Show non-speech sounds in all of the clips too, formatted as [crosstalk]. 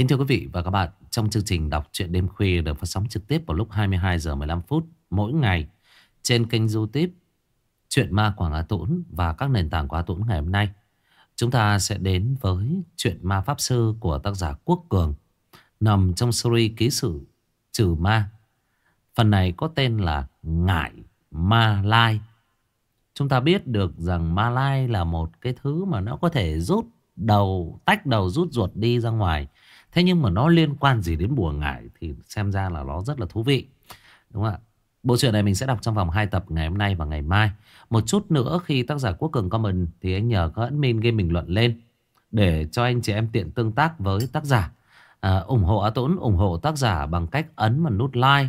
Kính thưa quý vị và các bạn, trong chương trình đọc truyện đêm khuya được phát sóng trực tiếp vào lúc 22 giờ 15 phút mỗi ngày trên kênh YouTube truyện ma Quảng Á Tũng và các nền tảng của Á Tũng ngày hôm nay. Chúng ta sẽ đến với truyện ma pháp sư của tác giả Quốc Cường nằm trong series ký sự Trừ Ma. Phần này có tên là Ngải Ma Lai. Chúng ta biết được rằng Ma Lai là một cái thứ mà nó có thể rút đầu, tách đầu rút ruột đi ra ngoài. Thế nhưng mà nó liên quan gì đến bùa ngải thì xem ra là nó rất là thú vị. Đúng không ạ? Bộ truyện này mình sẽ đọc trong vòng 2 tập ngày hôm nay và ngày mai. Một chút nữa khi tác giả Quốc Cường comment thì anh nhờ các admin game bình luận lên để cho anh chị em tiện tương tác với tác giả. À, ủng hộ A Tốn, ủng hộ tác giả bằng cách ấn vào nút like,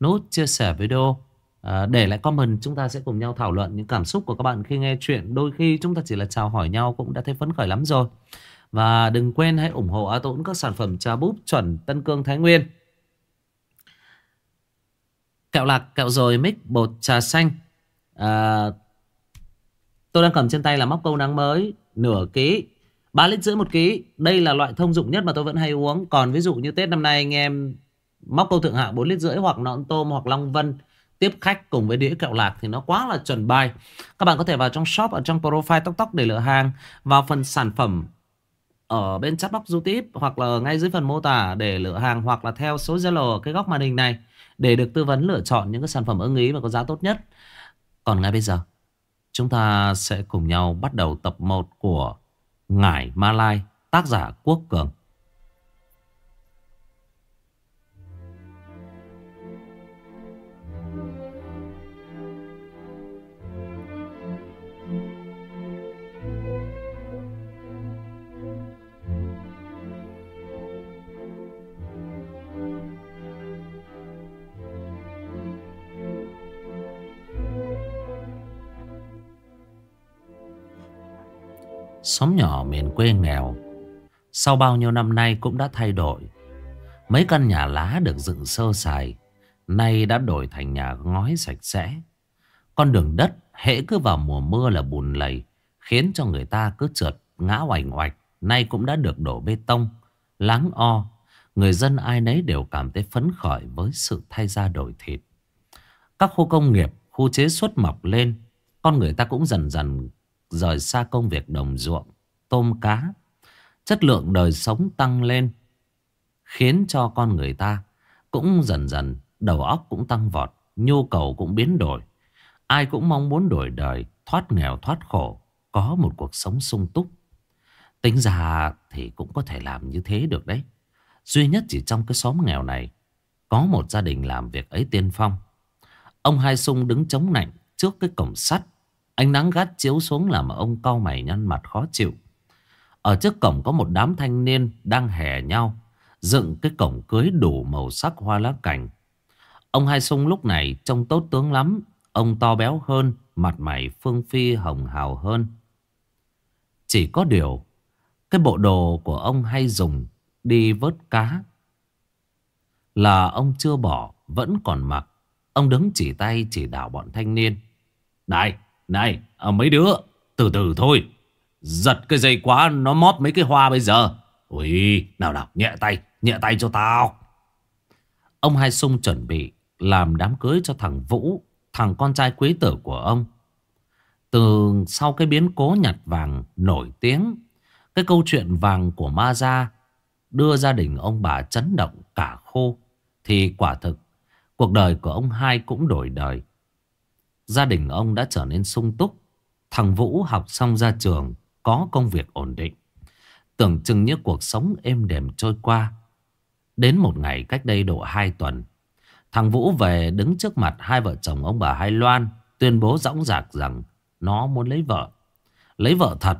nút chia sẻ video. À, để lại comment chúng ta sẽ cùng nhau thảo luận những cảm xúc của các bạn khi nghe chuyện. Đôi khi chúng ta chỉ là chào hỏi nhau cũng đã thấy phấn khởi lắm rồi. Và đừng quên hãy ủng hộ A Tũng các sản phẩm trà búp chuẩn Tân Cương Thái Nguyên. Kẹo lạc, kẹo rồi, mix bột trà xanh. À, tôi đang cầm trên tay là móc câu nắng mới, nửa ký. 3 lít rưỡi một ký. Đây là loại thông dụng nhất mà tôi vẫn hay uống. Còn ví dụ như Tết năm nay anh em móc câu thượng hạng 4 lít rưỡi hoặc nọn tôm hoặc long vân tiếp khách cùng với đĩa kẹo lạc thì nó quá là chuẩn bài. Các bạn có thể vào trong shop ở trong profile tóc tóc để lựa hàng, vào phần sản phẩm ở bên chat box YouTube hoặc là ngay dưới phần mô tả để lựa hàng hoặc là theo số Zalo cái góc màn hình này để được tư vấn lựa chọn những cái sản phẩm ưng ý và có giá tốt nhất. Còn ngay bây giờ, chúng ta sẽ cùng nhau bắt đầu tập 1 của Ngải Malai, tác giả Quốc Cường. Xóm nhỏ miền quê nghèo. Sau bao nhiêu năm nay cũng đã thay đổi. Mấy căn nhà lá được dựng sơ sài Nay đã đổi thành nhà ngói sạch sẽ. Con đường đất hễ cứ vào mùa mưa là bùn lầy Khiến cho người ta cứ trượt ngã oành oạch Nay cũng đã được đổ bê tông Láng o. Người dân ai nấy đều cảm thấy phấn khởi với sự thay ra đổi thịt. Các khu công nghiệp, khu chế xuất mọc lên Con người ta cũng dần dần rời xa công việc đồng ruộng, tôm cá. Chất lượng đời sống tăng lên khiến cho con người ta cũng dần dần đầu óc cũng tăng vọt, nhu cầu cũng biến đổi. Ai cũng mong muốn đổi đời, thoát nghèo thoát khổ, có một cuộc sống sung túc. Tính ra thì cũng có thể làm như thế được đấy. Duy nhất chỉ trong cái xóm nghèo này có một gia đình làm việc ấy tiên phong. Ông Hai Sung đứng chống nạnh trước cái cổng sắt Ánh nắng gắt chiếu xuống làm ông cau mày nhăn mặt khó chịu. Ở trước cổng có một đám thanh niên đang hè nhau. Dựng cái cổng cưới đủ màu sắc hoa lá cành. Ông Hai Sung lúc này trông tốt tướng lắm. Ông to béo hơn, mặt mày phương phi hồng hào hơn. Chỉ có điều, cái bộ đồ của ông hay dùng đi vớt cá là ông chưa bỏ, vẫn còn mặc. Ông đứng chỉ tay chỉ đạo bọn thanh niên. Này, này, à, mấy đứa, từ từ thôi. Giật cái dây quá, nó móp mấy cái hoa bây giờ. Ui, nào nào, nhẹ tay, nhẹ tay cho tao. Ông Hai Sung chuẩn bị làm đám cưới cho thằng Vũ, thằng con trai quý tử của ông. Từ sau cái biến cố nhặt vàng nổi tiếng, cái câu chuyện vàng của Ma Gia đưa gia đình ông bà chấn động cả khô, thì quả thực cuộc đời của ông hai cũng đổi đời. Gia đình ông đã trở nên sung túc. Thằng Vũ học xong ra trường, Có công việc ổn định. Tưởng chừng như cuộc sống êm đềm trôi qua. Đến một ngày cách đây độ 2 tuần, Thằng Vũ về đứng trước mặt hai vợ chồng ông bà Hai Loan, Tuyên bố rõng rạc rằng Nó muốn lấy vợ. Lấy vợ thật,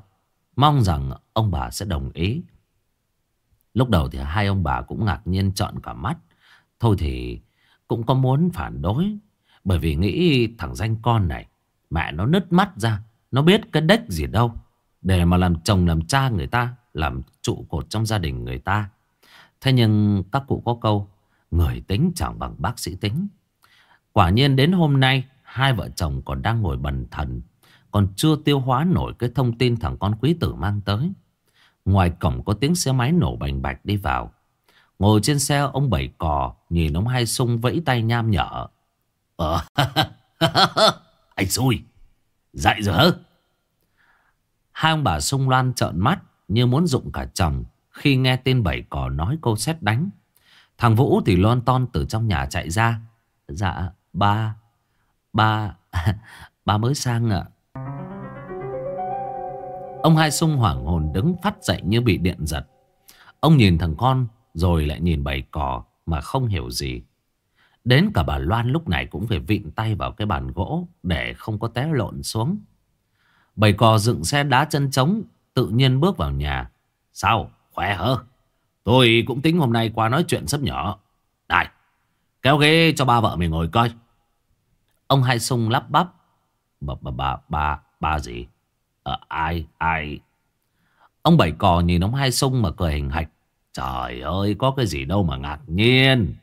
Mong rằng ông bà sẽ đồng ý. Lúc đầu thì hai ông bà cũng ngạc nhiên trọn cả mắt. Thôi thì cũng có muốn phản đối bởi vì nghĩ thằng danh con này, Mẹ nó nứt mắt ra, Nó biết cái đếch gì đâu, Để mà làm chồng, làm cha người ta, Làm trụ cột trong gia đình người ta. Thế nhưng các cụ có câu, Người tính chẳng bằng bác sĩ tính. Quả nhiên đến hôm nay, Hai vợ chồng còn đang ngồi bần thần, Còn chưa tiêu hóa nổi cái thông tin thằng con quý tử mang tới. Ngoài cổng có tiếng xe máy nổ bành bạch đi vào. Ngồi trên xe, ông bảy cò Nhìn ông hai sung vẫy tay nham nhở. Ờ. [laughs] Anh xui. Dậy rồi hả Hai ông bà sung loan trợn mắt Như muốn dụng cả chồng Khi nghe tên bảy cò nói cô xét đánh. Thằng Vũ thì lon ton từ trong nhà chạy ra. Dạ ba Ba [laughs] Ba mới sang ạ. Ông hai sung hoảng hồn đứng phát dậy như bị điện giật. Ông nhìn thằng con Rồi lại nhìn bảy cò Mà không hiểu gì. Đến cả bà Loan lúc này cũng phải vịn tay vào cái bàn gỗ Để không có té lộn xuống. Bầy cò dựng xe đá chân trống Tự nhiên bước vào nhà. Sao? Khỏe hả? Tôi cũng tính hôm nay qua nói chuyện sắp nhỏ. Đây Kéo ghế cho ba vợ mình ngồi coi. Ông hai sung lắp bắp. Bà bà bà bà, bà gì? Ờ ai ai? Ông bảy cò nhìn ông hai sung mà cười hình hạch. Trời ơi có cái gì đâu mà ngạc nhiên.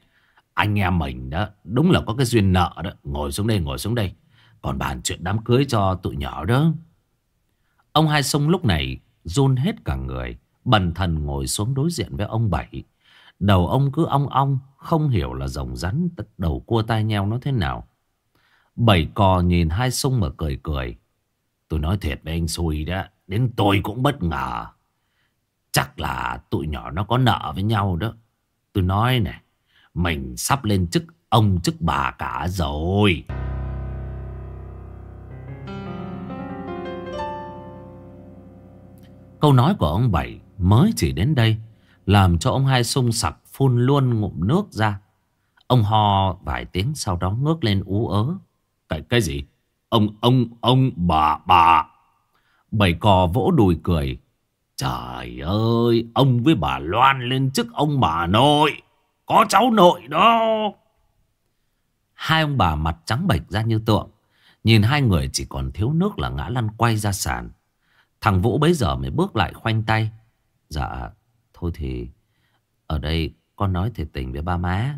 Anh em mình đó, Đúng là có cái duyên nợ đó. Ngồi xuống đây, ngồi xuống đây. Còn bàn chuyện đám cưới cho tụi nhỏ đó. Ông hai sung lúc này run hết cả người, Bần thần ngồi xuống đối diện với ông Bảy. Đầu ông cứ ong ong, Không hiểu là rồng rắn Đầu cua tai nheo nó thế nào. Bảy cò nhìn hai sung mà cười cười. Tôi nói thiệt với anh xui đó, Đến tôi cũng bất ngờ. Chắc là tụi nhỏ nó có nợ với nhau đó. Tôi nói này mình sắp lên chức ông chức bà cả rồi. Câu nói của ông Bảy mới chỉ đến đây Làm cho ông hai sung sặc phun luôn ngụm nước ra. Ông ho vài tiếng sau đó ngước lên ú ớ. Cái, cái gì? Ông, ông, ông, bà, bà. Bảy cò vỗ đùi cười. Trời ơi Ông với bà Loan lên chức ông bà nội. Có cháu nội đó. Hai ông bà mặt trắng bệch ra như tượng. Nhìn hai người chỉ còn thiếu nước là ngã lăn quay ra sàn. Thằng Vũ bấy giờ mới bước lại khoanh tay. Dạ Thôi thì, Ở đây con nói thiệt tình với ba má.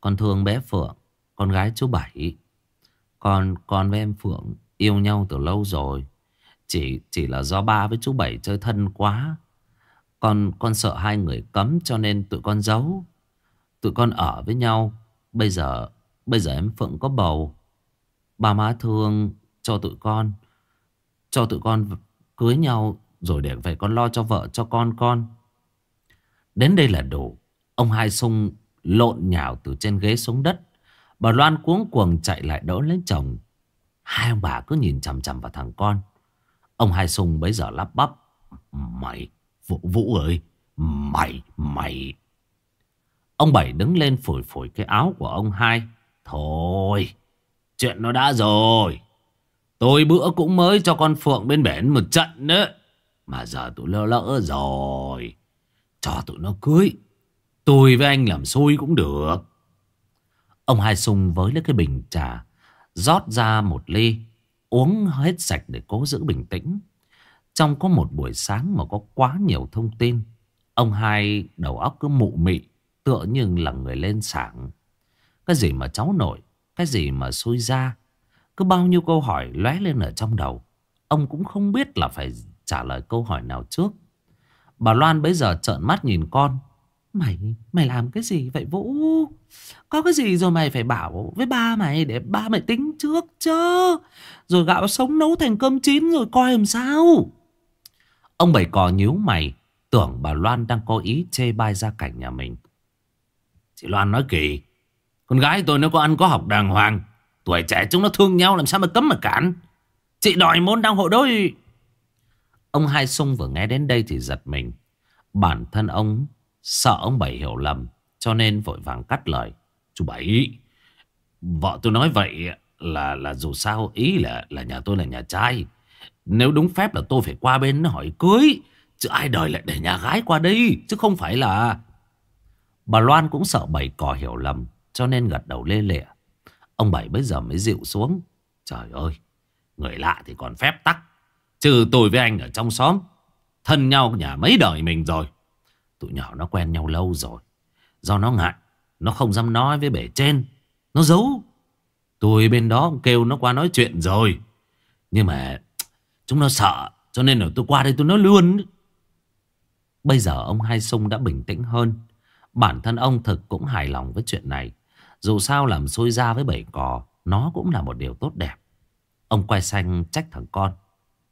Con thương bé Phượng, Con gái chú Bảy. Con con với em Phượng Yêu nhau từ lâu rồi. Chỉ chỉ là do ba với chú Bảy chơi thân quá. Con con sợ hai người cấm cho nên tụi con giấu. Tụi con ở với nhau Bây giờ Bây giờ em Phượng có bầu Ba má thương cho tụi con Cho tụi con cưới nhau rồi để về con lo cho vợ cho con con. Đến đây là đủ. Ông hai sung lộn nhào từ trên ghế xuống đất. Bà Loan cuống cuồng chạy lại đỡ lấy chồng. Hai ông bà cứ nhìn chằm chằm vào thằng con. Ông hai sung bấy giờ lắp bắp. Mày, Vũ, Vũ ơi, mày, mày. Ông Bảy đứng lên phủi phủi cái áo của ông hai. Thôi, chuyện nó đã rồi. Tôi bữa cũng mới cho con Phượng bên bển một trận nữa. Mà giờ tụi lỡ lỡ rồi. Cho tụi nó cưới. Tôi với anh làm xui cũng được. Ông Hai Sung với lấy cái bình trà. rót ra một ly. Uống hết sạch để cố giữ bình tĩnh. Trong có một buổi sáng mà có quá nhiều thông tin. Ông Hai đầu óc cứ mụ mị. Tựa như là người lên sảng. Cái gì mà cháu nội. Cái gì mà xui ra. Cứ bao nhiêu câu hỏi lóe lên ở trong đầu Ông cũng không biết là phải trả lời câu hỏi nào trước Bà Loan bây giờ trợn mắt nhìn con Mày, mày làm cái gì vậy Vũ? Có cái gì rồi mày phải bảo với ba mày để ba mày tính trước chứ Rồi gạo sống nấu thành cơm chín rồi coi làm sao Ông bảy cò nhíu mày Tưởng bà Loan đang có ý chê bai ra cảnh nhà mình Chị Loan nói kỳ, Con gái tôi nếu có ăn có học đàng hoàng, Tuổi trẻ chúng nó thương nhau làm sao mà cấm mà cản. Chị đòi môn đăng hộ đôi Ông Hai Sung vừa nghe đến đây thì giật mình. Bản thân ông, sợ ông Bảy hiểu lầm, Cho nên vội vàng cắt lời. Chú Bảy, Vợ tôi nói vậy là là dù sao, ý là là nhà tôi là nhà trai. Nếu đúng phép là tôi phải qua bên hỏi cưới, Chứ ai đời lại để nhà gái qua đây, Chứ không phải là Bà Loan cũng sợ Bảy cò hiểu lầm Cho nên gật đầu lê lịa Ông Bảy bây giờ mới dịu xuống. Trời ơi, người lạ thì còn phép tắc. Trừ tôi với anh ở trong xóm. Thân nhau nhà mấy đời mình rồi. Tụi nhỏ nó quen nhau lâu rồi. Do nó ngại, nó không dám nói với bể trên. Nó giấu. Tôi bên đó kêu nó qua nói chuyện rồi. Nhưng mà chúng nó sợ. Cho nên là tôi qua đây tôi nói luôn. Bây giờ ông Hai Sung đã bình tĩnh hơn. Bản thân ông thực cũng hài lòng với chuyện này. Dù sao làm xôi ra với bảy cò, nó cũng là một điều tốt đẹp. Ông quay sang trách thằng con.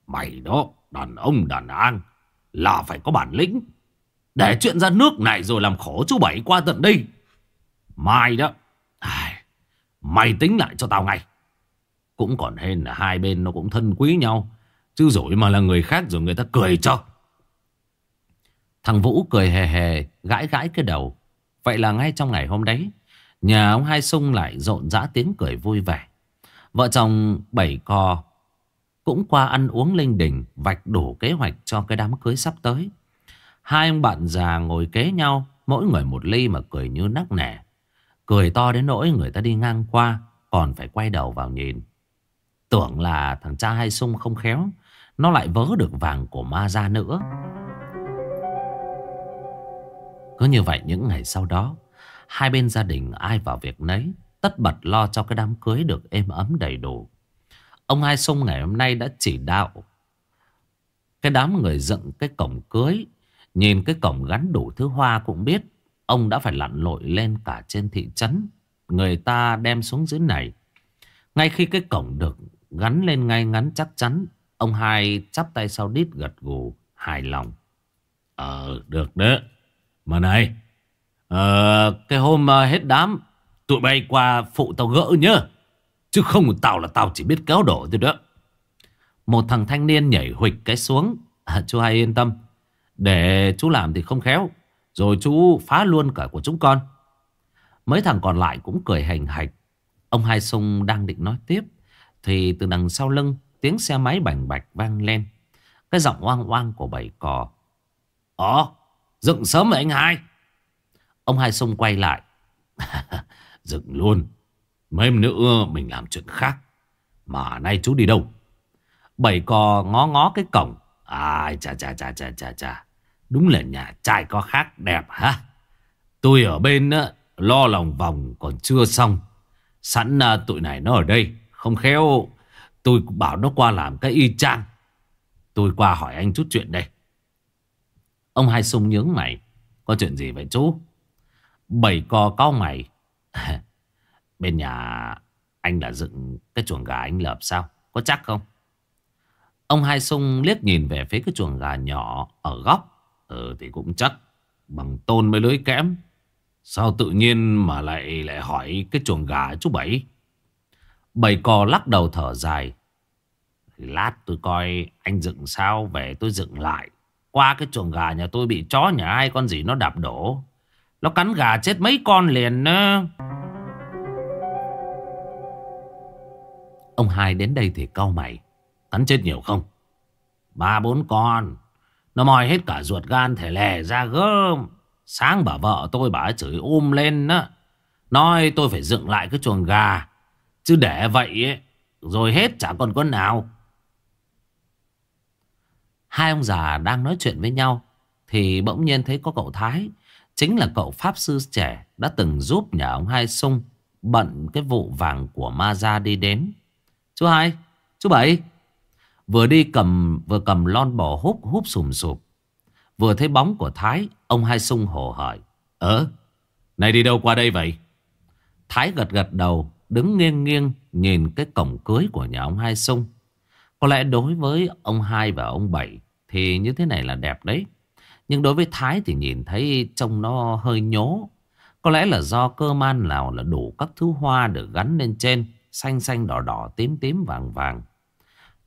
Mày đó, đàn ông đàn an, là phải có bản lĩnh. Để chuyện ra nước này rồi làm khổ chú Bảy qua tận đây. Mai đó, ai, mày tính lại cho tao ngay. Cũng còn hên là hai bên nó cũng thân quý nhau. Chứ rồi mà là người khác rồi người ta cười cho. Thằng Vũ cười hề hề, gãi gãi cái đầu. Vậy là ngay trong ngày hôm đấy, nhà ông Hai Sung lại rộn rã tiếng cười vui vẻ. Vợ chồng bảy co cũng qua ăn uống linh đình, vạch đủ kế hoạch cho cái đám cưới sắp tới. Hai ông bạn già ngồi kế nhau, mỗi người một ly mà cười như nắc nẻ. Cười to đến nỗi người ta đi ngang qua, còn phải quay đầu vào nhìn. Tưởng là thằng cha Hai Sung không khéo, nó lại vớ được vàng của ma ra nữa. Cứ như vậy những ngày sau đó, Hai bên gia đình ai vào việc nấy, Tất bật lo cho cái đám cưới được êm ấm đầy đủ. Ông Hai Sung ngày hôm nay đã chỉ đạo Cái đám người dựng cái cổng cưới, Nhìn cái cổng gắn đủ thứ hoa cũng biết, Ông đã phải lặn lội lên cả trên thị trấn. Người ta đem xuống dưới này. Ngay khi cái cổng được gắn lên ngay ngắn chắc chắn, Ông hai chắp tay sau đít gật gù hài lòng. Ờ được đấy mà này, à, cái hôm ờ, hết đám, tụi bay qua phụ tao gỡ nhá. Chứ không tao là tao chỉ biết kéo đổ thôi đó. Một thằng thanh niên nhảy huịch cái xuống. À, chú hai yên tâm. Để chú làm thì không khéo. Rồi chú phá luôn cả của chúng con. Mấy thằng còn lại cũng cười hành hạch. Ông Hai Sung đang định nói tiếp. Thì từ đằng sau lưng tiếng xe máy bành bạch vang lên. Cái giọng oang oang của bảy cò. Ồ, Dựng sớm rồi anh hai. Ông hai xông quay lại. [laughs] Dựng luôn. Mấy nữa mình làm chuyện khác. Mà nay chú đi đâu? Bảy cò ngó ngó cái cổng. Ai chà chà chà chà chà chà. Đúng là nhà trai có khác đẹp ha Tôi ở bên á, Lo lòng vòng còn chưa xong. Sẵn tụi này nó ở đây. Không khéo. Tôi bảo nó qua làm cái y chang. Tôi qua hỏi anh chút chuyện đây. Ông Hai Sung nhướng mày. Có chuyện gì vậy chú? Bảy co cao mày. [laughs] Bên nhà anh đã dựng cái chuồng gà anh lợp sao? Có chắc không? Ông Hai Sung liếc nhìn về phía cái chuồng gà nhỏ ở góc. Ừ thì cũng chắc. Bằng tôn mới lưới kém. Sao tự nhiên mà lại lại hỏi cái chuồng gà chú Bảy? Bảy cò lắc đầu thở dài. Lát tôi coi anh dựng sao, về tôi dựng lại. Qua cái chuồng gà nhà tôi bị chó nhà ai con gì nó đạp đổ. Nó cắn gà chết mấy con liền nữa. Ông hai đến đây thì cau mày. Cắn chết nhiều không? Ba bốn con. Nó mòi hết cả ruột gan thể lè ra gớm. Sáng bà vợ tôi bà chửi um lên á. Nói tôi phải dựng lại cái chuồng gà. Chứ để vậy ấy, rồi hết chả còn con nào. Hai ông già đang nói chuyện với nhau Thì bỗng nhiên thấy có cậu Thái, Chính là cậu Pháp Sư trẻ, Đã từng giúp nhà ông Hai Sung Bận cái vụ vàng của Ma Gia đi đến. Chú Hai, Chú Bảy. Vừa đi cầm, vừa cầm lon bò húp húp sùm sụp. Vừa thấy bóng của Thái, Ông Hai Sung hồ hỏi Ờ Này đi đâu qua đây vậy? Thái gật gật đầu, Đứng nghiêng nghiêng Nhìn cái cổng cưới của nhà ông Hai Sung có lẽ đối với ông hai và ông bảy thì như thế này là đẹp đấy. Nhưng đối với Thái thì nhìn thấy trông nó hơi nhố. Có lẽ là do cơ man nào là đủ các thứ hoa được gắn lên trên. Xanh xanh đỏ đỏ, tím tím, vàng vàng.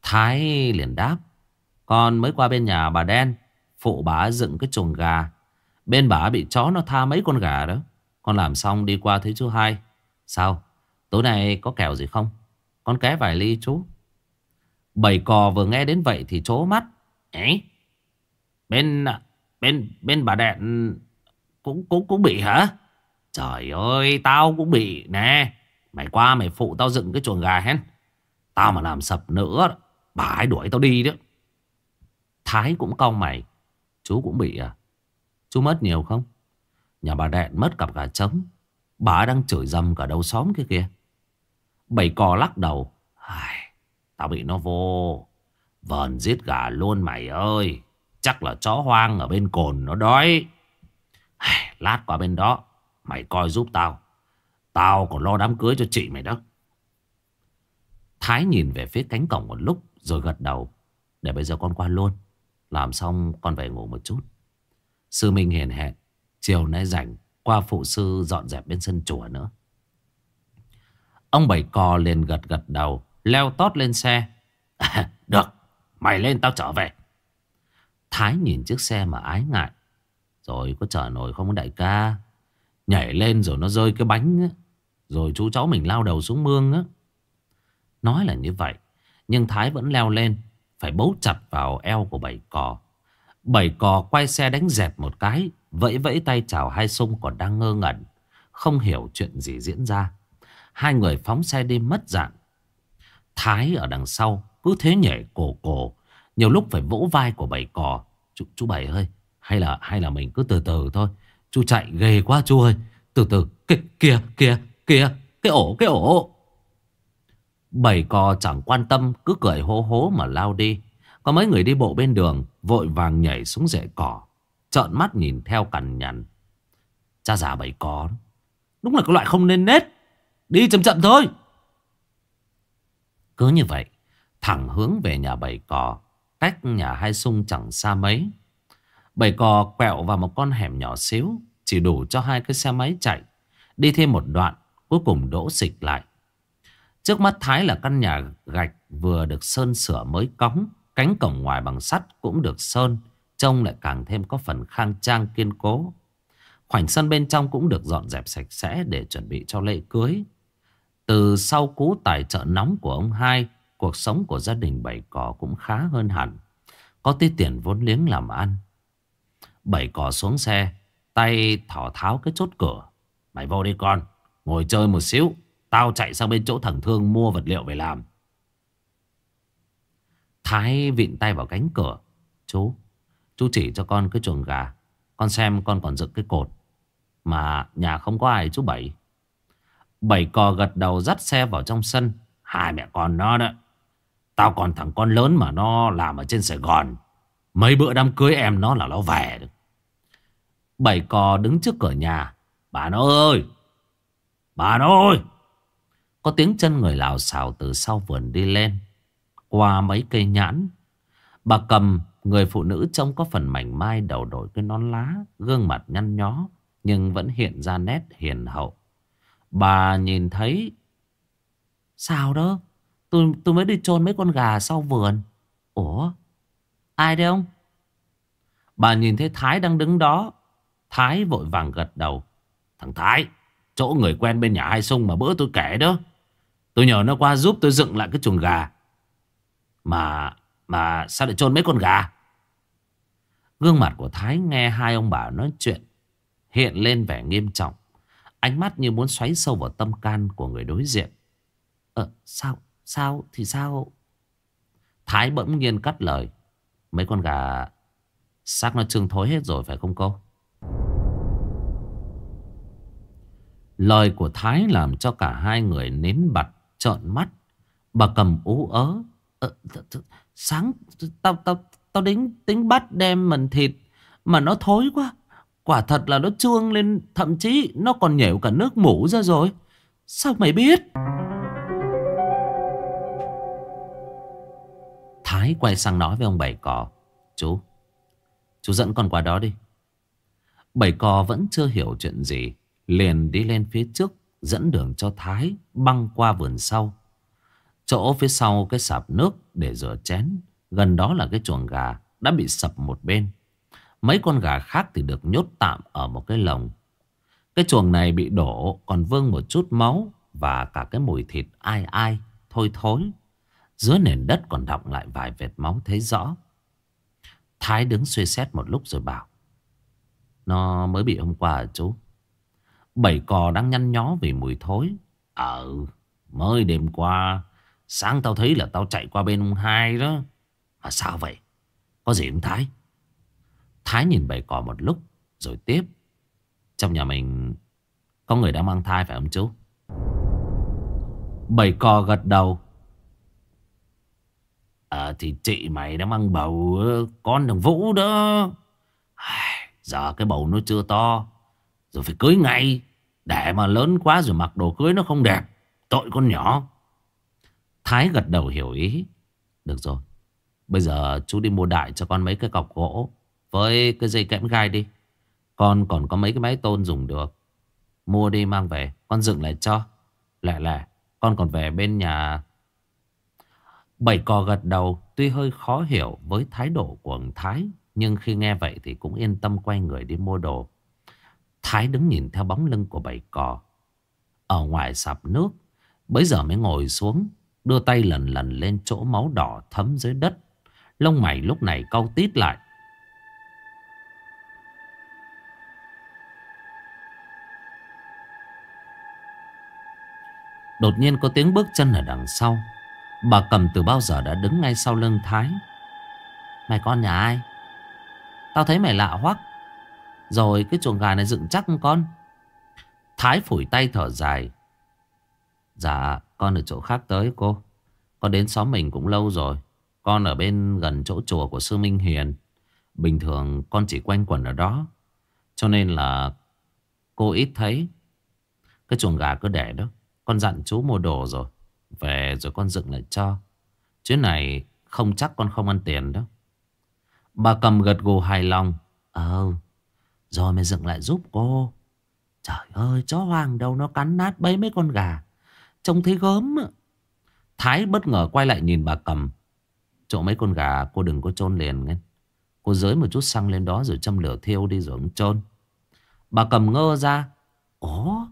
Thái liền đáp. Con mới qua bên nhà bà đen. Phụ bà dựng cái chuồng gà. Bên bà bị chó nó tha mấy con gà đó. Con làm xong đi qua thấy chú hai. Sao? Tối nay có kẹo gì không? Con ké vài ly chú. Bảy cò vừa nghe đến vậy thì chố mắt. Ấy, bên bên bên bà đẹn cũng cũng cũng bị hả? Trời ơi, tao cũng bị nè. Mày qua mày phụ tao dựng cái chuồng gà hết. Tao mà làm sập nữa, bà ấy đuổi tao đi đó. Thái cũng cong mày. Chú cũng bị à? Chú mất nhiều không? Nhà bà đẹn mất cặp gà trống. Bà đang chửi dầm cả đầu xóm kia kìa. Bảy cò lắc đầu. Ai... Tao bị nó vô. Vờn giết gà luôn mày ơi. Chắc là chó hoang ở bên cồn nó đói. Lát qua bên đó, Mày coi giúp tao. Tao còn lo đám cưới cho chị mày đó. Thái nhìn về phía cánh cổng một lúc Rồi gật đầu. Để bây giờ con qua luôn. Làm xong con về ngủ một chút. Sư Minh hiền hẹn. Chiều nay rảnh, qua phụ sư dọn dẹp bên sân chùa nữa. Ông Bảy Cò liền gật gật đầu. Leo tót lên xe. [laughs] Được, Mày lên tao trở về. Thái nhìn chiếc xe mà ái ngại. Rồi có chở nổi không, đại ca? Nhảy lên rồi nó rơi cái bánh á. Rồi chú cháu mình lao đầu xuống mương á. Nói là như vậy, Nhưng Thái vẫn leo lên, Phải bấu chặt vào eo của bảy cò. Bảy cò quay xe đánh dẹp một cái, Vẫy vẫy tay chào hai sung còn đang ngơ ngẩn, Không hiểu chuyện gì diễn ra. Hai người phóng xe đi mất dạng. Thái ở đằng sau Cứ thế nhảy cổ cổ Nhiều lúc phải vỗ vai của bảy cò. Chú, chú bảy ơi Hay là hay là mình cứ từ từ thôi. Chú chạy ghê quá chú ơi. Từ từ kìa kìa kìa kìa Cái ổ cái ổ. Bảy cò chẳng quan tâm Cứ cười hố hố mà lao đi. Có mấy người đi bộ bên đường Vội vàng nhảy xuống rễ cỏ. Trợn mắt nhìn theo cằn nhằn. Cha già bảy cò Đúng là cái loại không nên nết. Đi chậm chậm thôi. Cứ như vậy, Thẳng hướng về nhà bảy cò, Cách nhà hai sung chẳng xa mấy. Bảy cò quẹo vào một con hẻm nhỏ xíu, Chỉ đủ cho hai cái xe máy chạy, Đi thêm một đoạn, Cuối cùng đỗ xịch lại. Trước mắt Thái là căn nhà gạch Vừa được sơn sửa mới cống, Cánh cổng ngoài bằng sắt cũng được sơn, Trông lại càng thêm có phần khang trang kiên cố. Khoảnh sân bên trong cũng được dọn dẹp sạch sẽ Để chuẩn bị cho lễ cưới. Từ sau cú tài trợ nóng của ông hai, Cuộc sống của gia đình bảy cò cũng khá hơn hẳn. Có tí tiền vốn liếng làm ăn. Bảy cò xuống xe, Tay thỏ tháo cái chốt cửa. Mày vô đi con, Ngồi chơi một xíu, Tao chạy sang bên chỗ thằng Thương mua vật liệu về làm. Thái vịn tay vào cánh cửa. Chú Chú chỉ cho con cái chuồng gà, Con xem con còn dựng cái cột Mà nhà không có ai chú Bảy. Bảy cò gật đầu dắt xe vào trong sân. Hai mẹ con nó đó. Tao còn thằng con lớn mà nó làm ở trên Sài Gòn. Mấy bữa đám cưới em nó là nó về được. Bảy cò đứng trước cửa nhà. Bà nó ơi! Bà nó ơi! Có tiếng chân người lào xào từ sau vườn đi lên. Qua mấy cây nhãn. Bà cầm người phụ nữ trông có phần mảnh mai đầu đội cái nón lá, Gương mặt nhăn nhó, Nhưng vẫn hiện ra nét hiền hậu. Bà nhìn thấy Sao đó? Tôi, tôi mới đi chôn mấy con gà sau vườn. Ủa? Ai đấy ông? Bà nhìn thấy Thái đang đứng đó. Thái vội vàng gật đầu. Thằng Thái Chỗ người quen bên nhà hai sung mà bữa tôi kể đó. Tôi nhờ nó qua giúp tôi dựng lại cái chuồng gà. Mà Mà sao lại chôn mấy con gà? Gương mặt của Thái nghe hai ông bà nói chuyện Hiện lên vẻ nghiêm trọng. Ánh mắt như muốn xoáy sâu vào tâm can của người đối diện. Ờ sao Sao thì sao? Thái bỗng nhiên cắt lời. Mấy con gà Xác nó trương thối hết rồi phải không cô? Lời của Thái làm cho cả hai người nến bặt trợn mắt. Bà cầm ú ớ. Ờ, Sáng Tao tao tao tính tính bắt đem mần thịt Mà nó thối quá. Quả thật là nó trương lên, Thậm chí nó còn nhểu cả nước mũ ra rồi. Sao mày biết? Thái quay sang nói với ông Bảy Cò. Chú Chú dẫn con qua đó đi. Bảy Cò vẫn chưa hiểu chuyện gì. Liền đi lên phía trước, Dẫn đường cho Thái băng qua vườn sau. Chỗ phía sau cái sạp nước để rửa chén, Gần đó là cái chuồng gà Đã bị sập một bên. Mấy con gà khác thì được nhốt tạm ở một cái lồng. Cái chuồng này bị đổ, Còn vương một chút máu Và cả cái mùi thịt ai ai Thôi thối. Dưới nền đất còn đọng lại vài vệt máu, thấy rõ. Thái đứng suy xét một lúc rồi bảo, Nó mới bị hôm qua à chú? Bảy cò đang nhăn nhó vì mùi thối. Ờ Mới đêm qua, Sáng tao thấy là tao chạy qua bên ông hai đó. Mà sao vậy? Có gì không Thái? Thái nhìn bảy cò một lúc Rồi tiếp. Trong nhà mình Có người đang mang thai phải không chú? Bảy cò gật đầu. À, thì chị mày đã mang bầu con thằng Vũ đó. Giờ cái bầu nó chưa to. Rồi phải cưới ngay. Để mà lớn quá rồi mặc đồ cưới nó không đẹp Tội con nhỏ. Thái gật đầu hiểu ý. Được rồi Bây giờ chú đi mua đại cho con mấy cái cọc gỗ. Với cái dây kẽm gai đi. Con còn có mấy cái máy tôn dùng được. Mua đi, mang về. Con dựng lại cho. Lẹ lẹ Con còn về bên nhà. Bảy cò gật đầu, Tuy hơi khó hiểu với thái độ của ông Thái, Nhưng khi nghe vậy thì cũng yên tâm quay người đi mua đồ. Thái đứng nhìn theo bóng lưng của bảy cò. Ở ngoài sạp nước, Bấy giờ mới ngồi xuống, Đưa tay lần lần lên chỗ máu đỏ thấm dưới đất. Lông mày lúc này cau tít lại. Đột nhiên có tiếng bước chân ở đằng sau. Bà cầm từ bao giờ đã đứng ngay sau lưng Thái. Mày con nhà ai? Tao thấy mày lạ hoắc. Rồi cái chuồng gà này dựng chắc không con? Thái phủi tay thở dài. Dạ con ở chỗ khác tới, cô. Con đến xóm mình cũng lâu rồi. Con ở bên gần chỗ chùa của sư Minh Hiền. Bình thường con chỉ quanh quẩn ở đó. Cho nên là cô ít thấy. Cái chuồng gà cứ để đó. Con dặn chú mua đồ rồi, Về rồi con dựng lại cho. Chuyến này, không chắc con không ăn tiền đó Bà cầm gật gù hài lòng. Ờ Rồi mày dựng lại giúp cô. Trời ơi, chó hoàng đâu, nó cắn nát bấy mấy con gà. Trông thấy gớm Thái bất ngờ quay lại nhìn bà cầm. Chỗ mấy con gà, cô đừng có chôn liền nghe. Cô giới một chút xăng lên đó rồi châm lửa thiêu đi rồi chôn. Bà cầm ngơ ra. Ủa?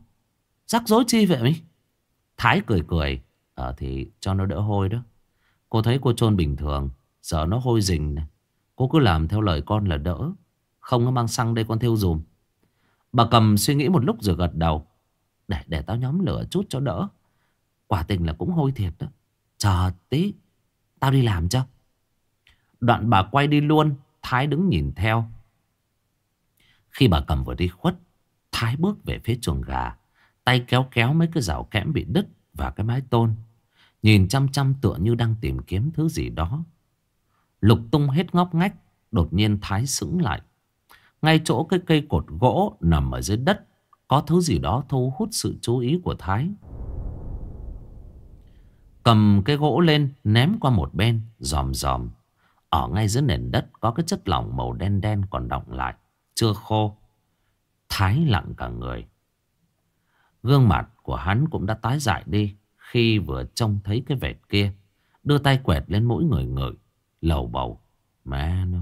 Rắc rối chi vậy mi Thái cười cười Ờ thì cho nó đỡ hôi đó. Cô thấy cô chôn bình thường giờ nó hôi rình này Cô cứ làm theo lời con là đỡ, Không có mang xăng đây con thiêu dùm. Bà cầm suy nghĩ một lúc rồi gật đầu. Để để tao nhóm lửa chút cho đỡ. Quả tình là cũng hôi thiệt đó. Chờ tí, Tao đi làm cho. Đoạn bà quay đi luôn, Thái đứng nhìn theo. Khi bà cầm vừa đi khuất, Thái bước về phía chuồng gà. Tay kéo kéo mấy cái rào kẽm bị đứt Và cái mái tôn, Nhìn chăm chăm tựa như đang tìm kiếm thứ gì đó. Lục tung hết ngóc ngách, Đột nhiên Thái sững lại. Ngay chỗ cái cây cột gỗ Nằm ở dưới đất, Có thứ gì đó thu hút sự chú ý của Thái. Cầm cái gỗ lên, ném qua một bên Dòm dòm Ở ngay dưới nền đất có cái chất lỏng màu đen đen còn động lại, Chưa khô. Thái lặng cả người. Gương mặt của hắn cũng đã tái dại đi Khi vừa trông thấy cái vệt kia. Đưa tay quẹt lên mỗi người ngửi Lầu bầu, Mẹ nó,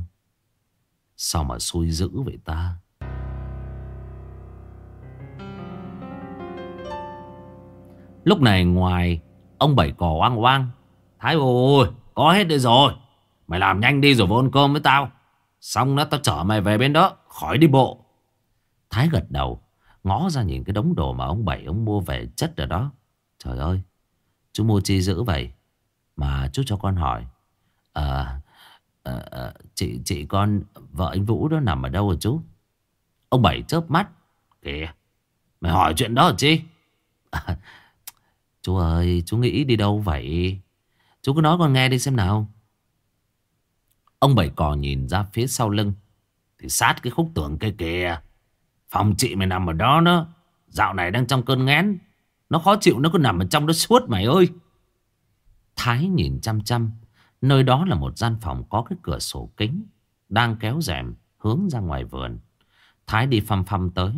Sao mà xui dữ vậy ta? Lúc này ngoài Ông bảy cò oang oang, Thái ôi, có hết đây rồi, Mày làm nhanh đi rồi vô ăn cơm với tao. Xong đó tao chở mày về bên đó, Khỏi đi bộ. Thái gật đầu Ngó ra nhìn cái đống đồ mà ông bảy ông mua về chất ở đó. Trời ơi Chú mua chi dữ vậy? Mà chú cho con hỏi. À, à, à chị chị con Vợ anh Vũ đó nằm ở đâu rồi chú? Ông Bảy chớp mắt. Kìa Mày hỏi chuyện đó chi? À, [laughs] Chú ơi chú nghĩ đi đâu vậy? Chú cứ nói con nghe đi xem nào. Ông Bảy cò nhìn ra phía sau lưng Thì sát cái khúc tường kia kìa. Phòng chị mày nằm ở đó nữa Dạo này đang trong cơn ngén Nó khó chịu, nó cứ nằm ở trong đó suốt mày ơi. Thái nhìn chăm chăm. Nơi đó là một gian phòng có cái cửa sổ kính, Đang kéo rèm hướng ra ngoài vườn. Thái đi phăm phăm tới.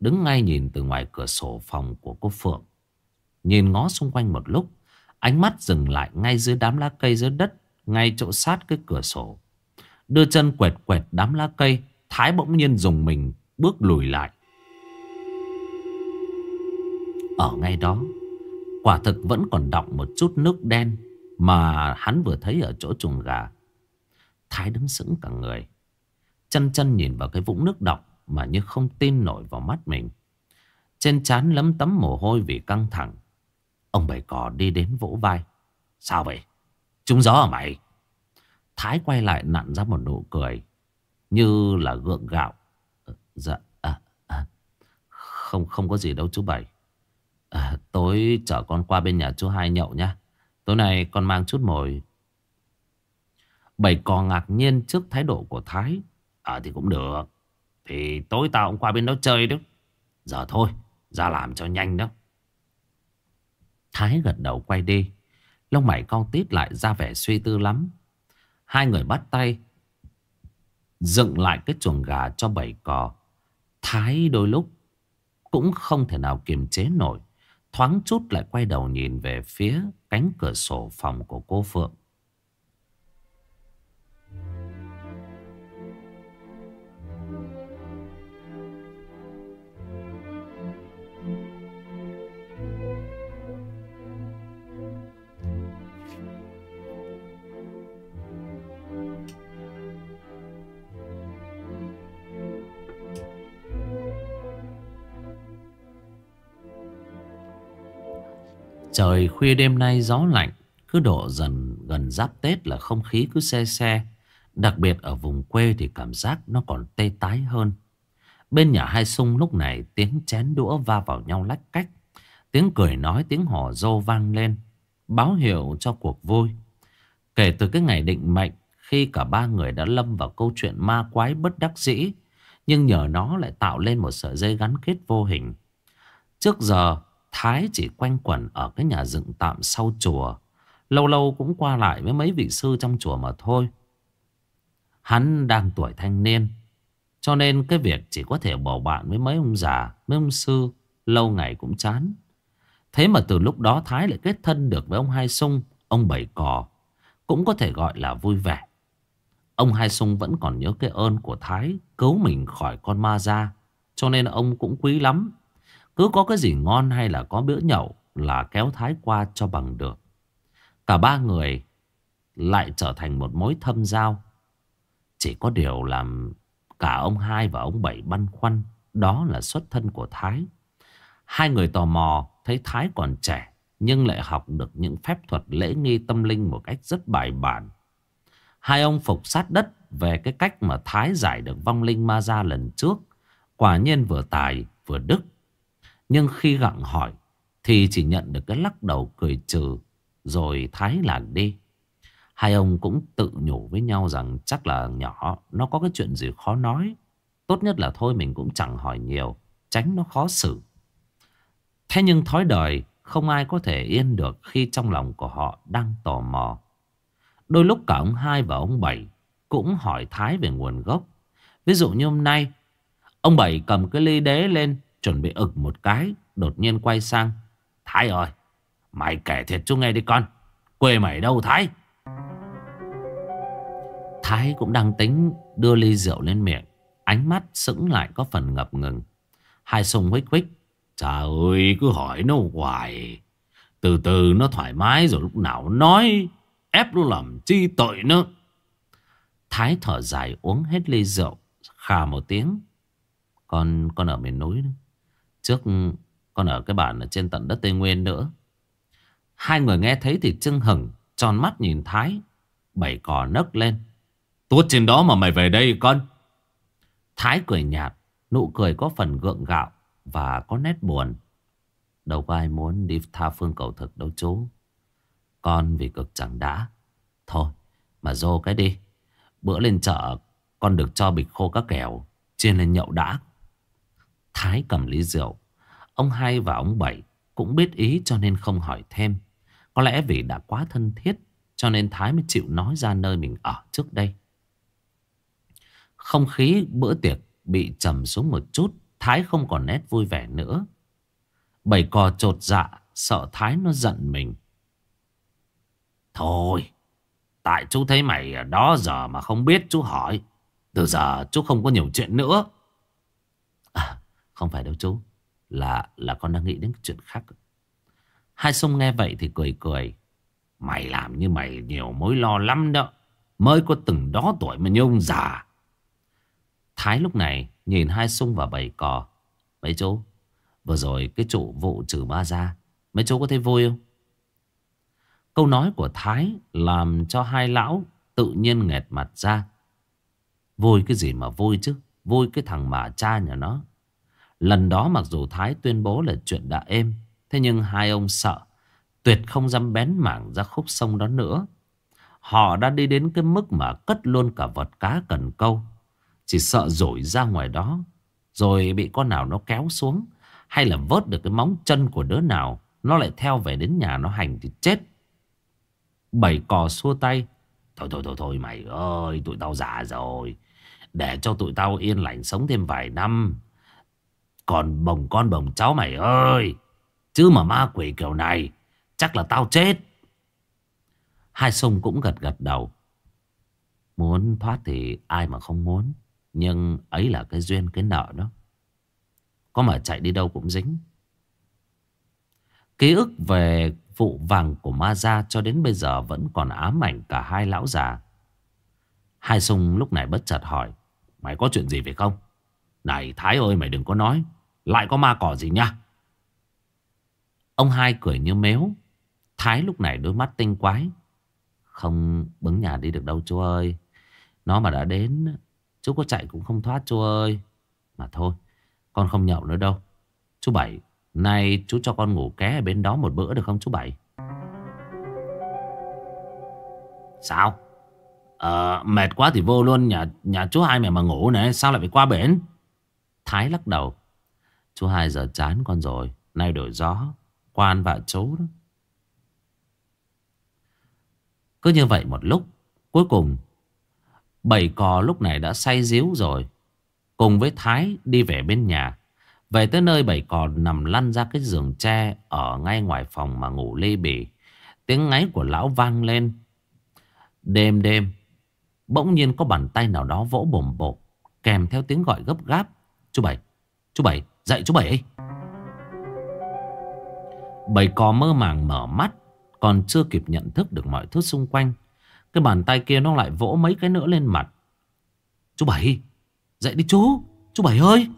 Đứng ngay nhìn từ ngoài cửa sổ phòng của cô Phượng. Nhìn ngó xung quanh một lúc, Ánh mắt dừng lại ngay dưới đám lá cây dưới đất, Ngay chỗ sát cái cửa sổ. Đưa chân quẹt quẹt đám lá cây, Thái bỗng nhiên dùng mình bước lùi lại. Ở ngay đó, Quả thực vẫn còn đọng một chút nước đen Mà hắn vừa thấy ở chỗ chuồng gà. Thái đứng sững cả người, Chân chân nhìn vào cái vũng nước đọng Mà như không tin nổi vào mắt mình. Trên trán lấm tấm mồ hôi vì căng thẳng. Ông bầy cò đi đến vỗ vai. Sao vậy? Trúng gió à mày? Thái quay lại nặn ra một nụ cười Như là gượng gạo. Dạ à, à, Không không có gì đâu chú Bảy. À, Tối chở con qua bên nhà chú hai nhậu nhá. Tối nay con mang chút mồi. Bảy cò ngạc nhiên trước thái độ của Thái. À thì cũng được. Thì tối tao cũng qua bên đó chơi đó. Giờ thôi Ra làm cho nhanh đó. Thái gật đầu quay đi. Lông mày cong tít lại ra vẻ suy tư lắm. Hai người bắt tay Dựng lại cái chuồng gà cho bảy cò. Thái đôi lúc Cũng không thể nào kiềm chế nổi, Thoáng chút lại quay đầu nhìn về phía cánh cửa sổ phòng của cô Phượng. Trời khuya đêm nay gió lạnh, Cứ độ dần gần giáp Tết là không khí cứ xe xe Đặc biệt ở vùng quê thì cảm giác nó còn tê tái hơn. Bên nhà hai sung lúc này tiếng chén đũa va vào nhau lách cách. Tiếng cười nói, tiếng hò rô vang lên, Báo hiệu cho cuộc vui. Kể từ cái ngày định mệnh, Khi cả ba người đã lâm vào câu chuyện ma quái bất đắc dĩ, Nhưng nhờ nó lại tạo lên một sợi dây gắn kết vô hình. Trước giờ Thái chỉ quanh quẩn ở cái nhà dựng tạm sau chùa. Lâu lâu cũng qua lại với mấy vị sư trong chùa mà thôi. Hắn đang tuổi thanh niên. Cho nên cái việc chỉ có thể bầu bạn với mấy ông già, mấy ông sư, lâu ngày cũng chán. Thế mà từ lúc đó Thái lại kết thân được với ông Hai Sung, ông Bảy Cò. Cũng có thể gọi là vui vẻ. Ông Hai Sung vẫn còn nhớ cái ơn của Thái cứu mình khỏi con ma ra. Cho nên ông cũng quý lắm. Cứ có cái gì ngon hay là có bữa nhậu là kéo Thái qua cho bằng được. Cả ba người lại trở thành một mối thâm giao. Chỉ có điều làm cả ông hai và ông bảy băn khoăn. Đó là xuất thân của Thái. Hai người tò mò thấy Thái còn trẻ, nhưng lại học được những phép thuật lễ nghi tâm linh một cách rất bài bản. Hai ông phục sát đất về cái cách mà Thái giải được vong linh ma ra lần trước. Quả nhiên vừa tài, vừa đức. Nhưng khi gặng hỏi, Thì chỉ nhận được cái lắc đầu cười trừ, Rồi Thái làng đi. Hai ông cũng tự nhủ với nhau rằng Chắc là nhỏ, Nó có cái chuyện gì khó nói. Tốt nhất là thôi, mình cũng chẳng hỏi nhiều, Tránh nó khó xử. Thế nhưng thói đời, Không ai có thể yên được Khi trong lòng của họ đang tò mò. Đôi lúc cả ông hai và ông bảy Cũng hỏi Thái về nguồn gốc. Ví dụ như hôm nay, Ông Bảy cầm cái ly đế lên Chuẩn bị ực một cái, Đột nhiên quay sang. Thái ơi, Mày kể thiệt chú nghe đi con. Quê mày đâu Thái? Thái cũng đang tính đưa ly rượu lên miệng. Ánh mắt sững lại có phần ngập ngừng. Hai sông huých huých Trời ơi, cứ hỏi nó hoài. Từ từ nó thoải mái rồi lúc nào nói, Ép nó làm chi tội nữa. Thái thở dài uống hết ly rượu, Khà một tiếng. Con con ở miền núi nữa Trước còn ở cái bản ở trên tận đất Tây Nguyên nữa. Hai người nghe thấy thì chưng hừng, tròn mắt nhìn Thái. Bảy cò nấc lên. Tuốt trên đó mà mày về đây con. Thái cười nhạt, nụ cười có phần gượng gạo và có nét buồn. Đâu có ai muốn đi tha phương cầu thực đâu chú. Con vì cực chẳng đã. Thôi, mà dô cái đi. Bữa lên chợ, con được cho bịch khô các kèo, chiên lên nhậu đã. Thái cầm ly rượu. Ông hai và ông bảy cũng biết ý cho nên không hỏi thêm. Có lẽ vì đã quá thân thiết cho nên Thái mới chịu nói ra nơi mình ở trước đây. Không khí bữa tiệc bị trầm xuống một chút. Thái không còn nét vui vẻ nữa. Bảy cò trột dạ sợ Thái nó giận mình. Thôi, tại chú thấy mày ở đó giờ mà không biết chú hỏi. Từ giờ chú không có nhiều chuyện nữa. À, không phải đâu chú, Là là con đang nghĩ đến chuyện khác. Hai sông nghe vậy thì cười cười. Mày làm như mày nhiều mối lo lắm đó. Mới có từng đó tuổi mà như ông già. Thái lúc này nhìn hai sung và bầy cò. Mấy chú, Vừa rồi cái trụ vụ trừ ma ra, Mấy chú có thấy vui không? Câu nói của Thái Làm cho hai lão tự nhiên nghẹt mặt ra. Vui cái gì mà vui chứ? Vui cái thằng mà cha nhà nó. Lần đó mặc dù Thái tuyên bố là chuyện đã êm, Thế nhưng hai ông sợ, Tuyệt không dám bén mảng ra khúc sông đó nữa. Họ đã đi đến cái mức mà cất luôn cả vật cá cần câu, Chỉ sợ rổi ra ngoài đó, Rồi bị con nào nó kéo xuống, Hay là vớt được cái móng chân của đứa nào, Nó lại theo về đến nhà nó hành thì chết. Bảy cò xua tay, Thôi thôi thôi thôi mày ơi, Tụi tao già rồi, Để cho tụi tao yên lành sống thêm vài năm. Còn bồng con bồng cháu mày ơi Chứ mà ma quỷ kiểu này, Chắc là tao chết Hai sông cũng gật gật đầu Muốn thoát thì ai mà không muốn, Nhưng ấy là cái duyên, cái nợ đó Có mà chạy đi đâu cũng dính Ký ức về vụ vàng của ma gia cho đến bây giờ vẫn còn ám ảnh cả hai lão già. Hai sung lúc này bất chợt hỏi. Mày có chuyện gì vậy không? Này Thái ơi, mày đừng có nói. Lại có ma cỏ gì nha. Ông hai cười như mếu. Thái lúc này đôi mắt tinh quái. Không bứng nhà đi được đâu, chú ơi. Nó mà đã đến, Chú có chạy cũng không thoát, chú ơi Mà thôi, Con không nhậu nữa đâu Chú Bảy, Nay chú cho con ngủ ké ở bên đó một bữa được không, chú Bảy Sao Ờ mệt quá thì vô luôn Nhà nhà chú hai mẹ mà ngủ nè Sao lại phải qua bển Thái lắc đầu Chú hai giờ chán con rồi, Nay đổi gió, Quan vạ chú đó. Cứ như vậy một lúc, Cuối cùng Bảy cò lúc này đã say díu rồi. Cùng với Thái đi về bên nhà, Về tới nơi bảy cò nằm lăn ra cái giường tre Ở ngay ngoài phòng mà ngủ lê bỉ Tiếng ngáy của lão vang lên. Đêm đêm, Bỗng nhiên có bàn tay nào đó vỗ bồm bột Kèm theo tiếng gọi gấp gáp. Chú Bảy Chú Bảy. Dậy chú Bảy Bảy cò mơ màng mở mắt, Còn chưa kịp nhận thức được mọi thứ xung quanh. Cái bàn tay kia nó lại vỗ mấy cái nữa lên mặt. Chú Bảy, Dậy đi chú Chú Bảy ơi.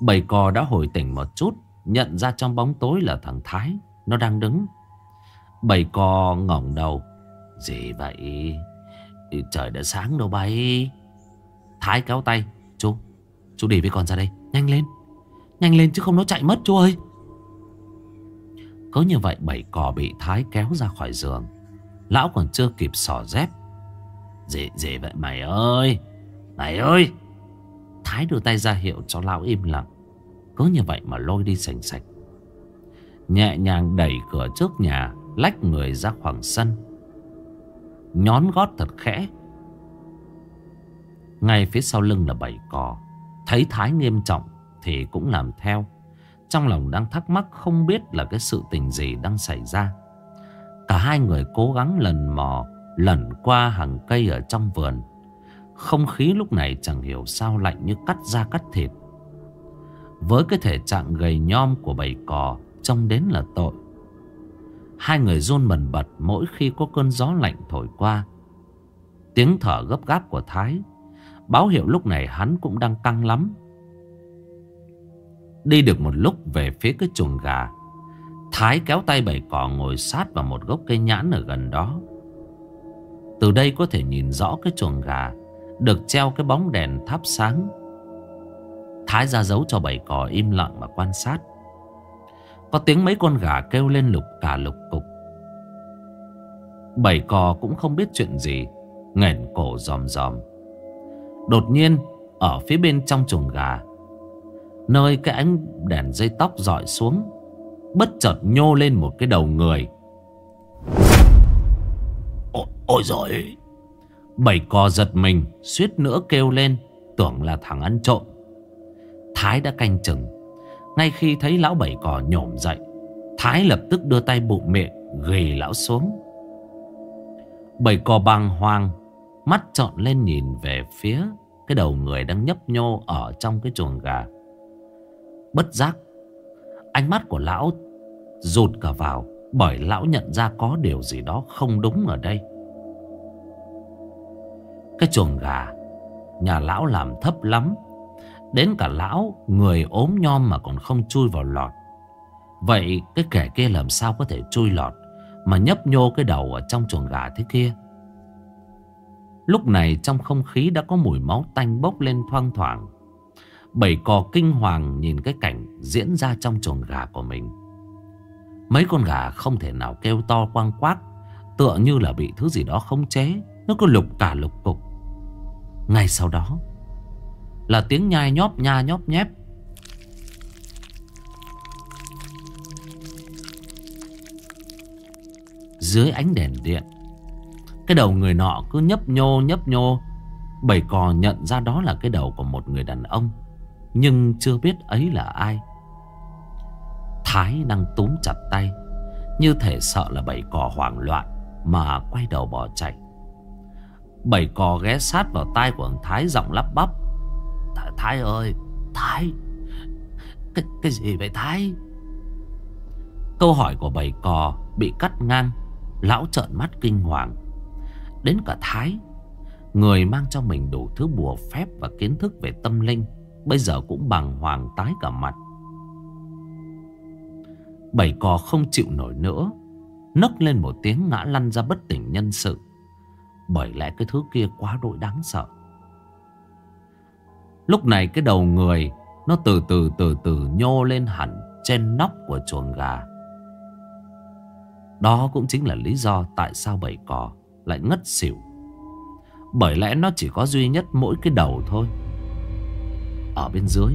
Bảy cò đã hồi tỉnh một chút, Nhận ra trong bóng tối là thằng Thái. Nó đang đứng. Bảy cò ngỏng đầu. Gì vậy? Trời đã sáng đâu bay. Thái kéo tay. Chú Chú đi với con ra đây. Nhanh lên. Nhanh lên chứ không nó chạy mất, chú ơi. Có như vậy, bảy cò bị Thái kéo ra khỏi giường. Lão còn chưa kịp sỏ dép. Gì gì vậy, mày ơi. Mày ơi. Thái đưa tay ra hiệu cho lão im lặng. Cứ như vậy mà lôi đi sành sạch. Nhẹ nhàng đẩy cửa trước nhà, Lách người ra khoảng sân. Nhón gót thật khẽ ngay phía sau lưng là bảy cò. Thấy Thái nghiêm trọng Thì cũng làm theo. Trong lòng đang thắc mắc không biết là cái sự tình gì đang xảy ra. Cả hai người cố gắng lần mò, Lẩn qua hàng cây ở trong vườn. Không khí lúc này chẳng hiểu sao lạnh như cắt da cắt thịt. Với cái thể trạng gầy nhom của bầy cò, Trông đến là tội. Hai người run bần bật mỗi khi có cơn gió lạnh thổi qua. Tiếng thở gấp gáp của Thái Báo hiệu lúc này hắn cũng đang căng lắm. Đi được một lúc về phía cái chuồng gà, Thái kéo tay bảy cỏ ngồi sát vào một gốc cây nhãn ở gần đó. Từ đây có thể nhìn rõ cái chuồng gà Được treo cái bóng đèn thắp sáng. Thái ra dấu cho bảy cỏ im lặng mà quan sát. Có tiếng mấy con gà kêu lên lục cả lục cục. Bảy cò cũng không biết chuyện gì Nghển cổ giòm giòm. Đột nhiên Ở phía bên trong chuồng gà. Nơi cái ánh đèn dây tóc dọi xuống Bất chợt nhô lên một cái đầu người. Ôi, ôi giời! Bảy cò giật mình Suýt nữa kêu lên Tưởng là thằng ăn trộm. Thái đã canh chừng. Ngay khi thấy lão bảy cò nhổm dậy Thái lập tức đưa tay bụng miệng Ghi lão xuống. Bảy cò bàng hoàng Mắt trọn lên nhìn về phía Cái đầu người đang nhấp nhô Ở trong cái chuồng gà. Bất giác, Ánh mắt của lão rụt cả vào Bởi lão nhận ra có điều gì đó không đúng ở đây. Cái chuồng gà, Nhà lão làm thấp lắm. Đến cả lão, Người ốm nhom mà còn không chui vào lọt. Vậy cái kẻ kia làm sao có thể chui lọt Mà nhấp nhô cái đầu ở trong chuồng gà thế kia? Lúc này trong không khí đã có mùi máu tanh bốc lên thoang thoảng Bảy cò kinh hoàng nhìn cái cảnh diễn ra trong chuồng gà của mình. Mấy con gà không thể nào kêu to quang quác, tựa như là bị thứ gì đó không chế. Nó cứ lục cả lục cục. Ngay sau đó, Là tiếng nhai nhóp nha nhóp nhép Dưới ánh đèn điện cái đầu người nọ cứ nhấp nhô nhấp nhô. Bảy cò nhận ra đó là cái đầu của một người đàn ông Nhưng chưa biết ấy là ai. Thái đang túm chặt tay Như thể sợ là bảy cò hoảng loạn Mà quay đầu bỏ chạy. Bảy cò ghé sát vào tai của ông Thái giọng lắp bắp. Thái ơi Thái Cái, cái gì vậy Thái? Câu hỏi của bảy cò bị cắt ngang Lão trợn mắt kinh hoàng. Đến cả Thái. Người mang trong mình đủ thứ bùa phép và kiến thức về tâm linh, Bây giờ cũng bằng hoàng tái cả mặt. Bảy cò không chịu nổi nữa, Nấc lên một tiếng ngã lăn ra bất tỉnh nhân sự. Bởi lẽ cái thứ kia quá đội đáng sợ. Lúc này cái đầu người, Nó từ từ từ từ nhô lên hẳn Trên nóc của chuồng gà. Đó cũng chính là lý do Tại sao bảy cò lại ngất xỉu. Bởi lẽ nó chỉ có duy nhất mỗi cái đầu thôi. Ở bên dưới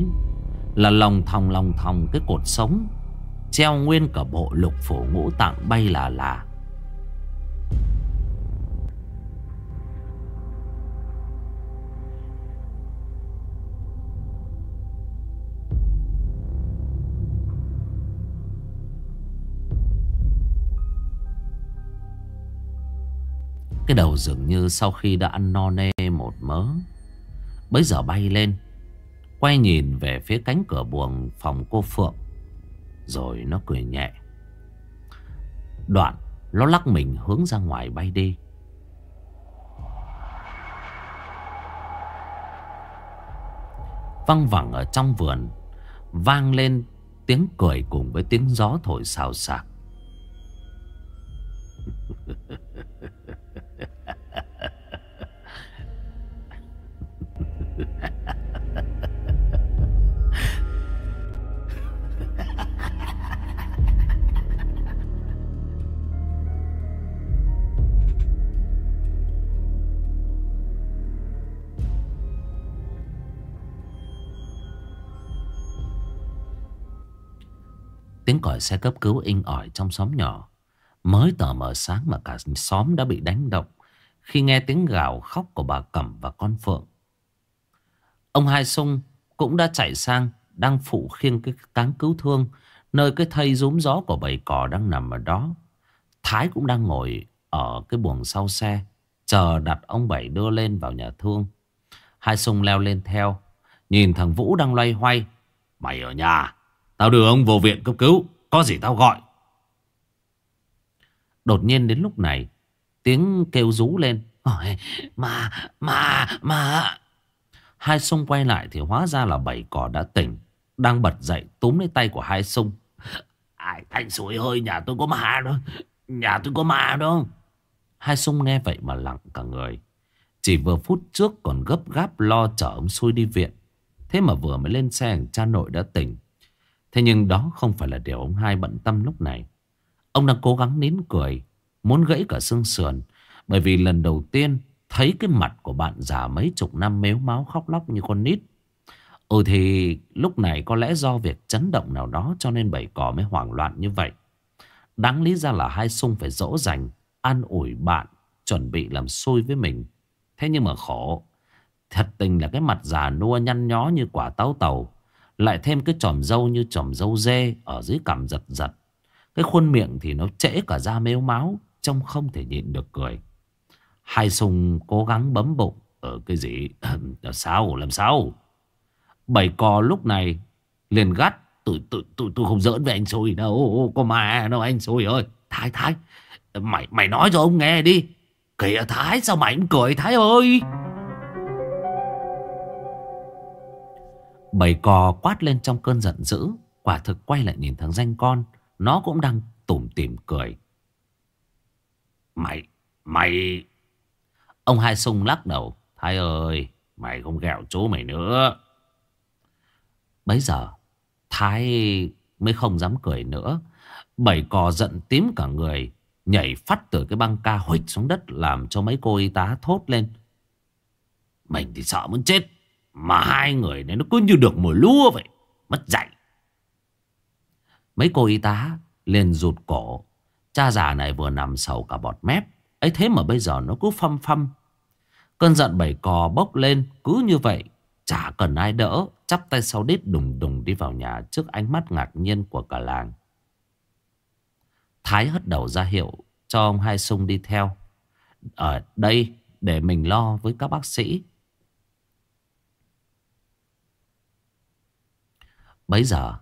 Là lòng thòng lòng thòng cái cột sống, Treo nguyên cả bộ lục phủ ngũ tạng bay là là. Cái đầu dường như sau khi đã ăn no nê một mớ. Bấy giờ bay lên, Quay nhìn về phía cánh cửa buồng phòng cô Phượng. Rồi nó cười nhẹ. Đoạn, Nó lắc mình hướng ra ngoài bay đi. Văng vẳng ở trong vườn, Vang lên tiếng cười cùng với tiếng gió thổi xào xạc. Xe cấp cứu in ỏi trong xóm nhỏ. Mới tờ mờ sáng mà cả xóm đã bị đánh động khi nghe tiếng gào khóc của bà Cẩm và con Phượng. Ông Hai Sung cũng đã chạy sang, đang phụ khiêng cái cáng cứu thương, nơi cái thây rúm gió của bầy cò đang nằm ở đó. Thái cũng đang ngồi ở cái buồng sau xe, chờ đặt ông Bảy đưa lên vào nhà thương. Hai Sung leo lên theo, nhìn thằng Vũ đang loay hoay. Mày ở nhà, Tao đưa ông vô viện cấp cứu có gì tao gọi? Đột nhiên đến lúc này Tiếng kêu rú lên. Ôi, Mà Mà Mà. Hai sung quay lại thì hóa ra là bảy cỏ đã tỉnh Đang bật dậy túm lấy tay của hai sung Ai thanh suối hơi nhà tôi có ma đó. Nhà tôi có ma đó. Hai sung nghe vậy mà lặng cả người. Chỉ vừa phút trước còn gấp gáp lo chở ông xui đi viện. Thế mà vừa mới lên xe cha nội đã tỉnh. Thế nhưng đó không phải là điều ông hai bận tâm lúc này. Ông đang cố gắng nín cười, muốn gãy cả xương sườn. Bởi vì lần đầu tiên thấy cái mặt của bạn già mấy chục năm mếu máu khóc lóc như con nít. Ừ thì lúc này có lẽ do việc chấn động nào đó cho nên bảy cỏ mới hoảng loạn như vậy. Đáng lý ra là hai sung phải dỗ dành, an ủi bạn, chuẩn bị làm xôi với mình. Thế nhưng mà khổ. Thật tình là cái mặt già nua nhăn nhó như quả táo tàu. Lại thêm cái tròm dâu như tròm dâu dê Ở dưới cằm giật giật. Cái khuôn miệng thì nó trễ cả da mếu máu Trông không thể nhịn được cười. Hai sùng cố gắng bấm bụng Ở cái gì? Làm sao? Làm sao? Bảy cò lúc này liền gắt Tôi, tôi, tôi, tôi không giỡn với anh xui đâu Có mà đâu anh xui ơi. Thái Thái Mày mày nói cho ông nghe đi. Kìa Thái sao mày cũng cười Thái ơi? Bầy cò quát lên trong cơn giận dữ, Quả thực quay lại nhìn thằng danh con, Nó cũng đang tủm tỉm cười. Mày Mày, Ông Hai Sung lắc đầu, Thái ơi, Mày không gẹo chú mày nữa. Bấy giờ, Thái mới không dám cười nữa. Bảy cò giận tím cả người, Nhảy phát từ cái băng ca huỵch xuống đất, Làm cho mấy cô y tá thốt lên. Mình thì sợ muốn chết. Mà hai người này nó cứ như được mùi lúa vậy, Mất dạy. Mấy cô y tá liền rụt cổ. Cha già này vừa nằm sầu cả bọt mép. Ấy thế mà bây giờ nó cứ phăm phăm. Cơn giận bảy cò bốc lên, Cứ như vậy, Chả cần ai đỡ. Chắp tay sau đít đùng đùng đi vào nhà Trước ánh mắt ngạc nhiên của cả làng. Thái hất đầu ra hiệu Cho ông Hai Sung đi theo. Ở đây để mình lo với các bác sĩ. Bấy giờ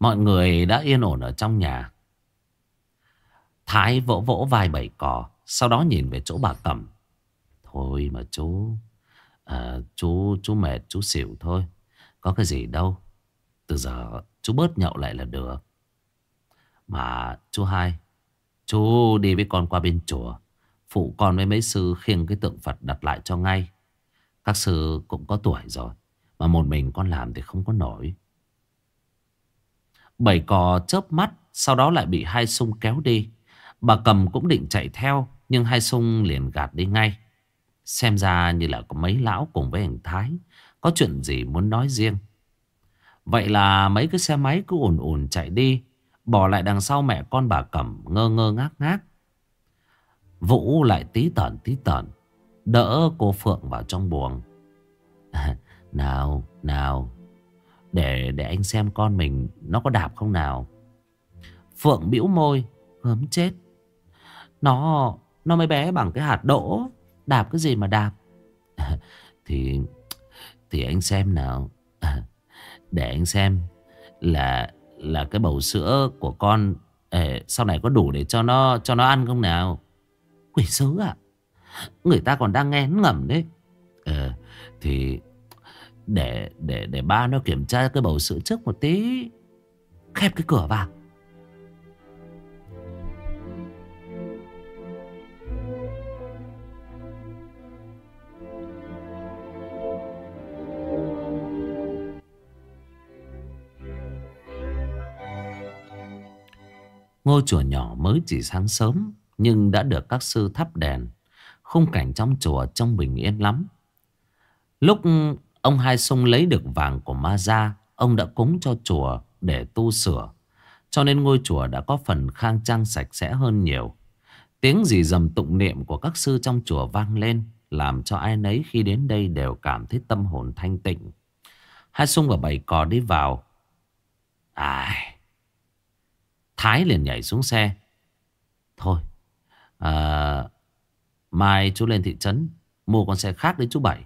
Mọi người đã yên ổn ở trong nhà. Thái vỗ vỗ vai bảy cò Sau đó nhìn về chỗ bà cầm Thôi mà chú à, Chú chú mệt chú xỉu thôi. Có cái gì đâu. Từ giờ chú bớt nhậu lại là được. Mà chú hai Chú đi với con qua bên chùa. Phụ con với mấy sư khiêng cái tượng Phật đặt lại cho ngay. Các sư cũng có tuổi rồi Mà một mình con làm thì không có nổi. Bảy cò chớp mắt Sau đó lại bị hai sung kéo đi. Bà cầm cũng định chạy theo Nhưng hai sung liền gạt đi ngay. Xem ra như là có mấy lão cùng với anh Thái Có chuyện gì muốn nói riêng. Vậy là mấy cái xe máy cứ ồn ồn chạy đi Bỏ lại đằng sau mẹ con bà cầm ngơ ngơ ngác ngác. Vũ lại tí tẩn tí tẩn Đỡ cô Phượng vào trong buồng. [laughs] Nào, nào để để anh xem con mình Nó có đạp không nào. Phượng bĩu môi Gớm chết. Nó nó mới bé bằng cái hạt đỗ Đạp cái gì mà đạp. [laughs] Thì Thì anh xem nào. [laughs] Để anh xem Là là cái bầu sữa của con ê, Sau này có đủ để cho nó cho nó ăn không nào? Quỷ sứ à Người ta còn đang nghe ngầm đấy. Ờ Thì để để để ba nó kiểm tra cái bầu sữa trước một tí. Khép cái cửa vào. Ngôi chùa nhỏ mới chỉ sáng sớm, Nhưng đã được các sư thắp đèn. Khung cảnh trong chùa trông bình yên lắm. Lúc ông Hai Sông lấy được vàng của ma gia Ông đã cúng cho chùa để tu sửa. Cho nên ngôi chùa đã có phần khang trang sạch sẽ hơn nhiều. Tiếng gì dầm tụng niệm của các sư trong chùa vang lên Làm cho ai nấy khi đến đây đều cảm thấy tâm hồn thanh tịnh. Hai Sung và bảy cò đi vào. Ai? Thái liền nhảy xuống xe. Thôi, à, mai chú lên thị trấn mua con xe khác đấy chú Bảy.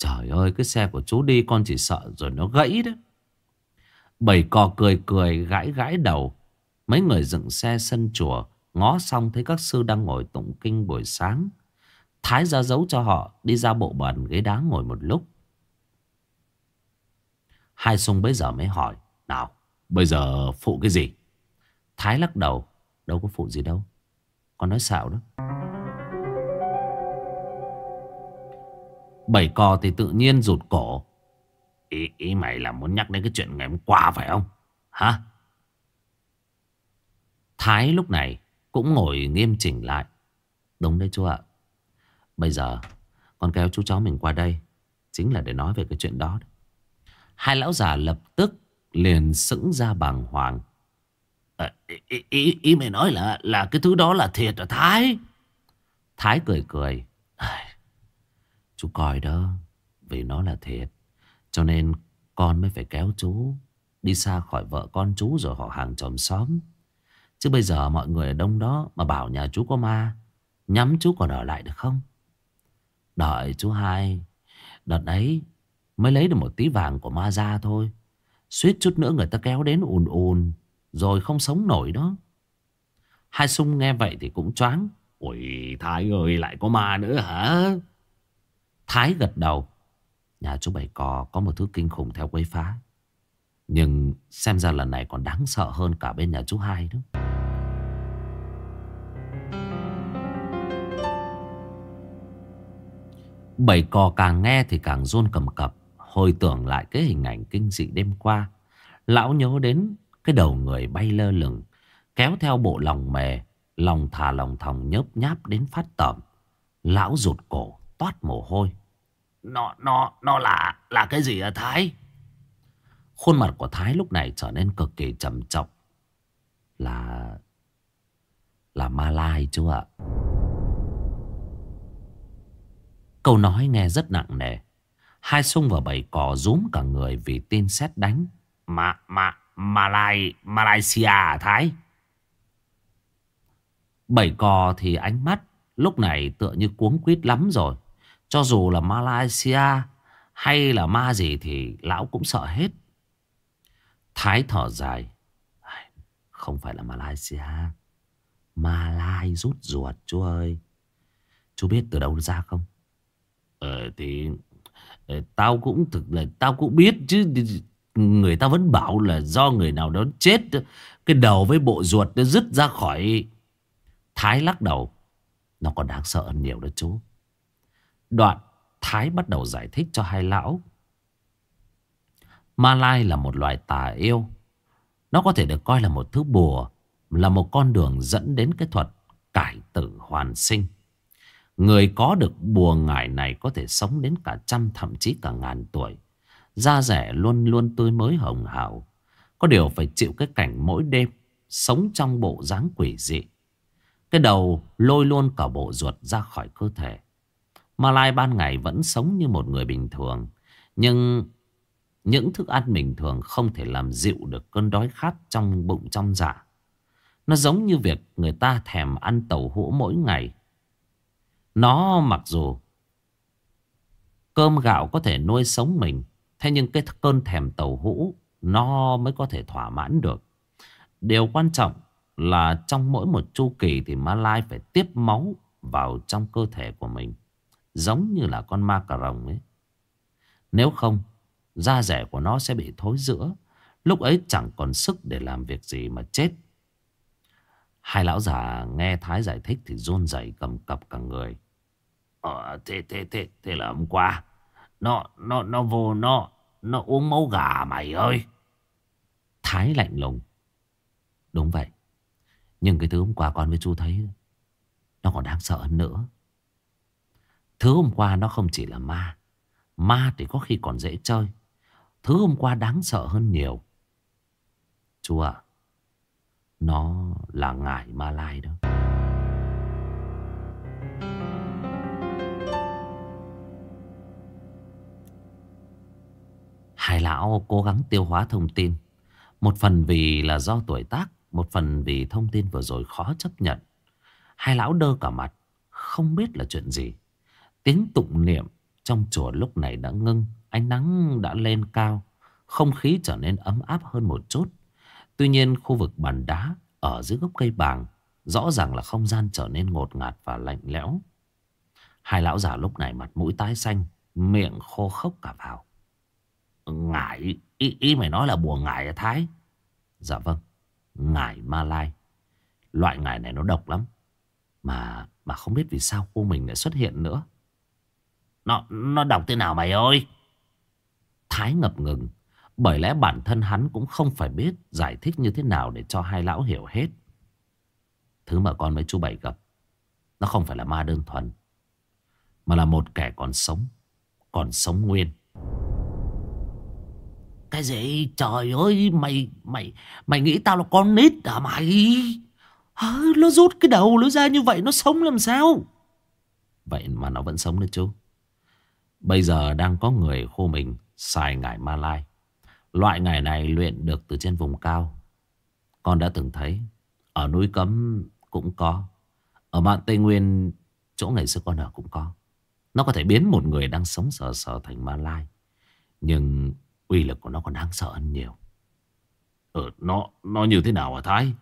Trời ơi, cái xe của chú đi con chỉ sợ rồi nó gãy đấy. Bảy cò cười cười gãi gãi đầu. Mấy người dựng xe sân chùa ngó xong thấy các sư đang ngồi tụng kinh buổi sáng. Thái ra dấu cho họ đi ra bộ bàn ghế đá ngồi một lúc. Hai sung bây giờ mới hỏi. Nào, bây giờ phụ cái gì? Thái lắc đầu Đâu có phụ gì đâu Con nói xạo đó Bảy cò thì tự nhiên rụt cổ. Ý, ý mày là muốn nhắc đến cái chuyện ngày hôm qua phải không? Hả? Thái lúc này Cũng ngồi nghiêm chỉnh lại. Đúng đấy chú ạ. Bây giờ con kéo chú cháu mình qua đây Chính là để nói về cái chuyện đó Hai lão già lập tức liền sững ra bàng hoàng. À, ý, ý, ý mày nói là là cái thứ đó là thiệt hả Thái? Thái cười cười. À, Chú coi đó, Vì nó là thiệt. Cho nên con mới phải kéo chú Đi xa khỏi vợ con chú rồi họ hàng chồng xóm. Chứ bây giờ mọi người ở đông đó Mà bảo nhà chú có ma, Nhắm chú còn ở lại được không? Đợi chú hai, Đợt ấy Mới lấy được một tí vàng của ma ra thôi. Suýt chút nữa người ta kéo đến ùn ùn, rồi không sống nổi đó. Hai sung nghe vậy thì cũng choáng. Ôi, Thái ơi, lại có ma nữa hả? Thái gật đầu. Nhà chú Bảy Cò có một thứ kinh khủng theo quấy phá. Nhưng xem ra lần này còn đáng sợ hơn cả bên nhà chú hai đó. Bảy cò càng nghe thì càng run cầm cập, Hồi tưởng lại cái hình ảnh kinh dị đêm qua. Lão nhớ đến cái đầu người bay lơ lửng, Kéo theo bộ lòng mề, Lòng thà lòng thòng nhớp nháp đến phát tẩm Lão rụt cổ, toát mồ hôi. Nó, nó, nó là là cái gì à Thái? Khuôn mặt của Thái lúc này trở nên cực kỳ trầm trọng. Là... Là Ma Lai chú ạ. Câu nói nghe rất nặng nề. Hai sung và bảy cò rúm cả người vì tin xét đánh. Mà, mà, Malai, Malaysia à Thái? Bảy cò thì ánh mắt lúc này tựa như cuống quýt lắm rồi. Cho dù là Malaysia hay là ma gì thì lão cũng sợ hết. Thái thở dài. Không phải là Malaysia. Malai rút ruột, chú ơi. Chú biết từ đâu ra không? Ờ thì ờ, tao cũng thực là tao cũng biết chứ người ta vẫn bảo là do người nào đó chết, cái đầu với bộ ruột nó rứt ra khỏi Thái lắc đầu nó còn đáng sợ hơn nhiều đó chú Đoạn Thái bắt đầu giải thích cho hai lão Ma Lai là một loài tà yêu Nó có thể được coi là một thứ bùa, Là một con đường dẫn đến cái thuật cải tử hoàn sinh Người có được bùa ngải này có thể sống đến cả trăm, thậm chí cả ngàn tuổi. Da rẻ luôn luôn tươi mới hồng hào. Có điều phải chịu cái cảnh mỗi đêm sống trong bộ dáng quỷ dị. Cái đầu lôi luôn cả bộ ruột ra khỏi cơ thể. Malai ban ngày vẫn sống như một người bình thường. Nhưng những thức ăn bình thường không thể làm dịu được cơn đói khát trong bụng trong dạ. Nó giống như việc người ta thèm ăn tàu hũ mỗi ngày nó mặc dù cơm gạo có thể nuôi sống mình. Thế nhưng cái cơn thèm tàu hũ nó mới có thể thỏa mãn được. Điều quan trọng là trong mỗi một chu kỳ thì Malai phải tiếp máu vào trong cơ thể của mình. Giống như là con ma cà rồng ấy. Nếu không, da rẻ của nó sẽ bị thối rữa. Lúc ấy chẳng còn sức để làm việc gì mà chết. Hai lão già nghe Thái giải thích thì run rẩy cầm cập cả người. Ờ, thế, thế, thế, thế là hôm qua Nó, nó, nó vô nó Nó uống máu gà mày ơi Thái lạnh lùng Đúng vậy Nhưng cái thứ hôm qua con với chú thấy Nó còn đáng sợ hơn nữa Thứ hôm qua nó không chỉ là ma Ma thì có khi còn dễ chơi Thứ hôm qua đáng sợ hơn nhiều Chú ạ Nó là ngải ma lai đó Hai lão cố gắng tiêu hóa thông tin. Một phần vì là do tuổi tác, một phần vì thông tin vừa rồi khó chấp nhận. Hai lão đơ cả mặt, không biết là chuyện gì. Tiếng tụng niệm trong chùa lúc này đã ngưng, ánh nắng đã lên cao, không khí trở nên ấm áp hơn một chút. Tuy nhiên khu vực bàn đá ở dưới gốc cây bàng rõ ràng là không gian trở nên ngột ngạt và lạnh lẽo. Hai lão già lúc này mặt mũi tái xanh, miệng khô khốc cả vào. Ngải ý, ý mày nói là bùa ngải à Thái Dạ vâng Ngải Malai Loại ngải này nó độc lắm Mà mà không biết vì sao cô mình lại xuất hiện nữa nó nó đọc thế nào mày ơi Thái ngập ngừng Bởi lẽ bản thân hắn cũng không phải biết Giải thích như thế nào để cho hai lão hiểu hết Thứ mà con với chú Bảy gặp Nó không phải là ma đơn thuần Mà là một kẻ còn sống Còn sống nguyên cái gì? Trời ơi, mày, mày, mày nghĩ tao là con nít à mày? À, nó rút cái đầu nó ra như vậy nó sống làm sao? Vậy mà nó vẫn sống đấy chú. Bây giờ đang có người khô mình xài ngải Malai. Loại ngải này luyện được từ trên vùng cao. Con đã từng thấy. Ở núi cấm cũng có. Ở mạng Tây Nguyên, chỗ ngày xưa con ở cũng có. Nó có thể biến một người đang sống sờ sờ thành Malai. Nhưng Uy lực của nó còn đáng sợ hơn nhiều Ừ nó nó như thế nào hả Thái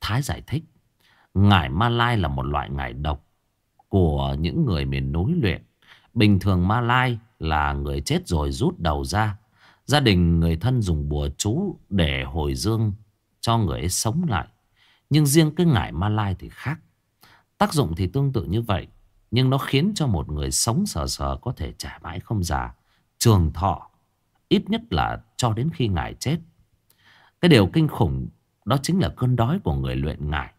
Thái giải thích Ngải Malai là một loại ngải độc Của những người miền núi luyện Bình thường Malai là người chết rồi rút đầu ra Gia đình người thân dùng bùa chú để hồi dương cho người ấy sống lại. Nhưng riêng cái ngải Malai thì khác. Tác dụng thì tương tự như vậy. Nhưng nó khiến cho một người sống sờ sờ có thể trả mãi không già. Trường thọ, Ít nhất là cho đến khi ngài chết Cái điều kinh khủng Đó chính là cơn đói của người luyện ngải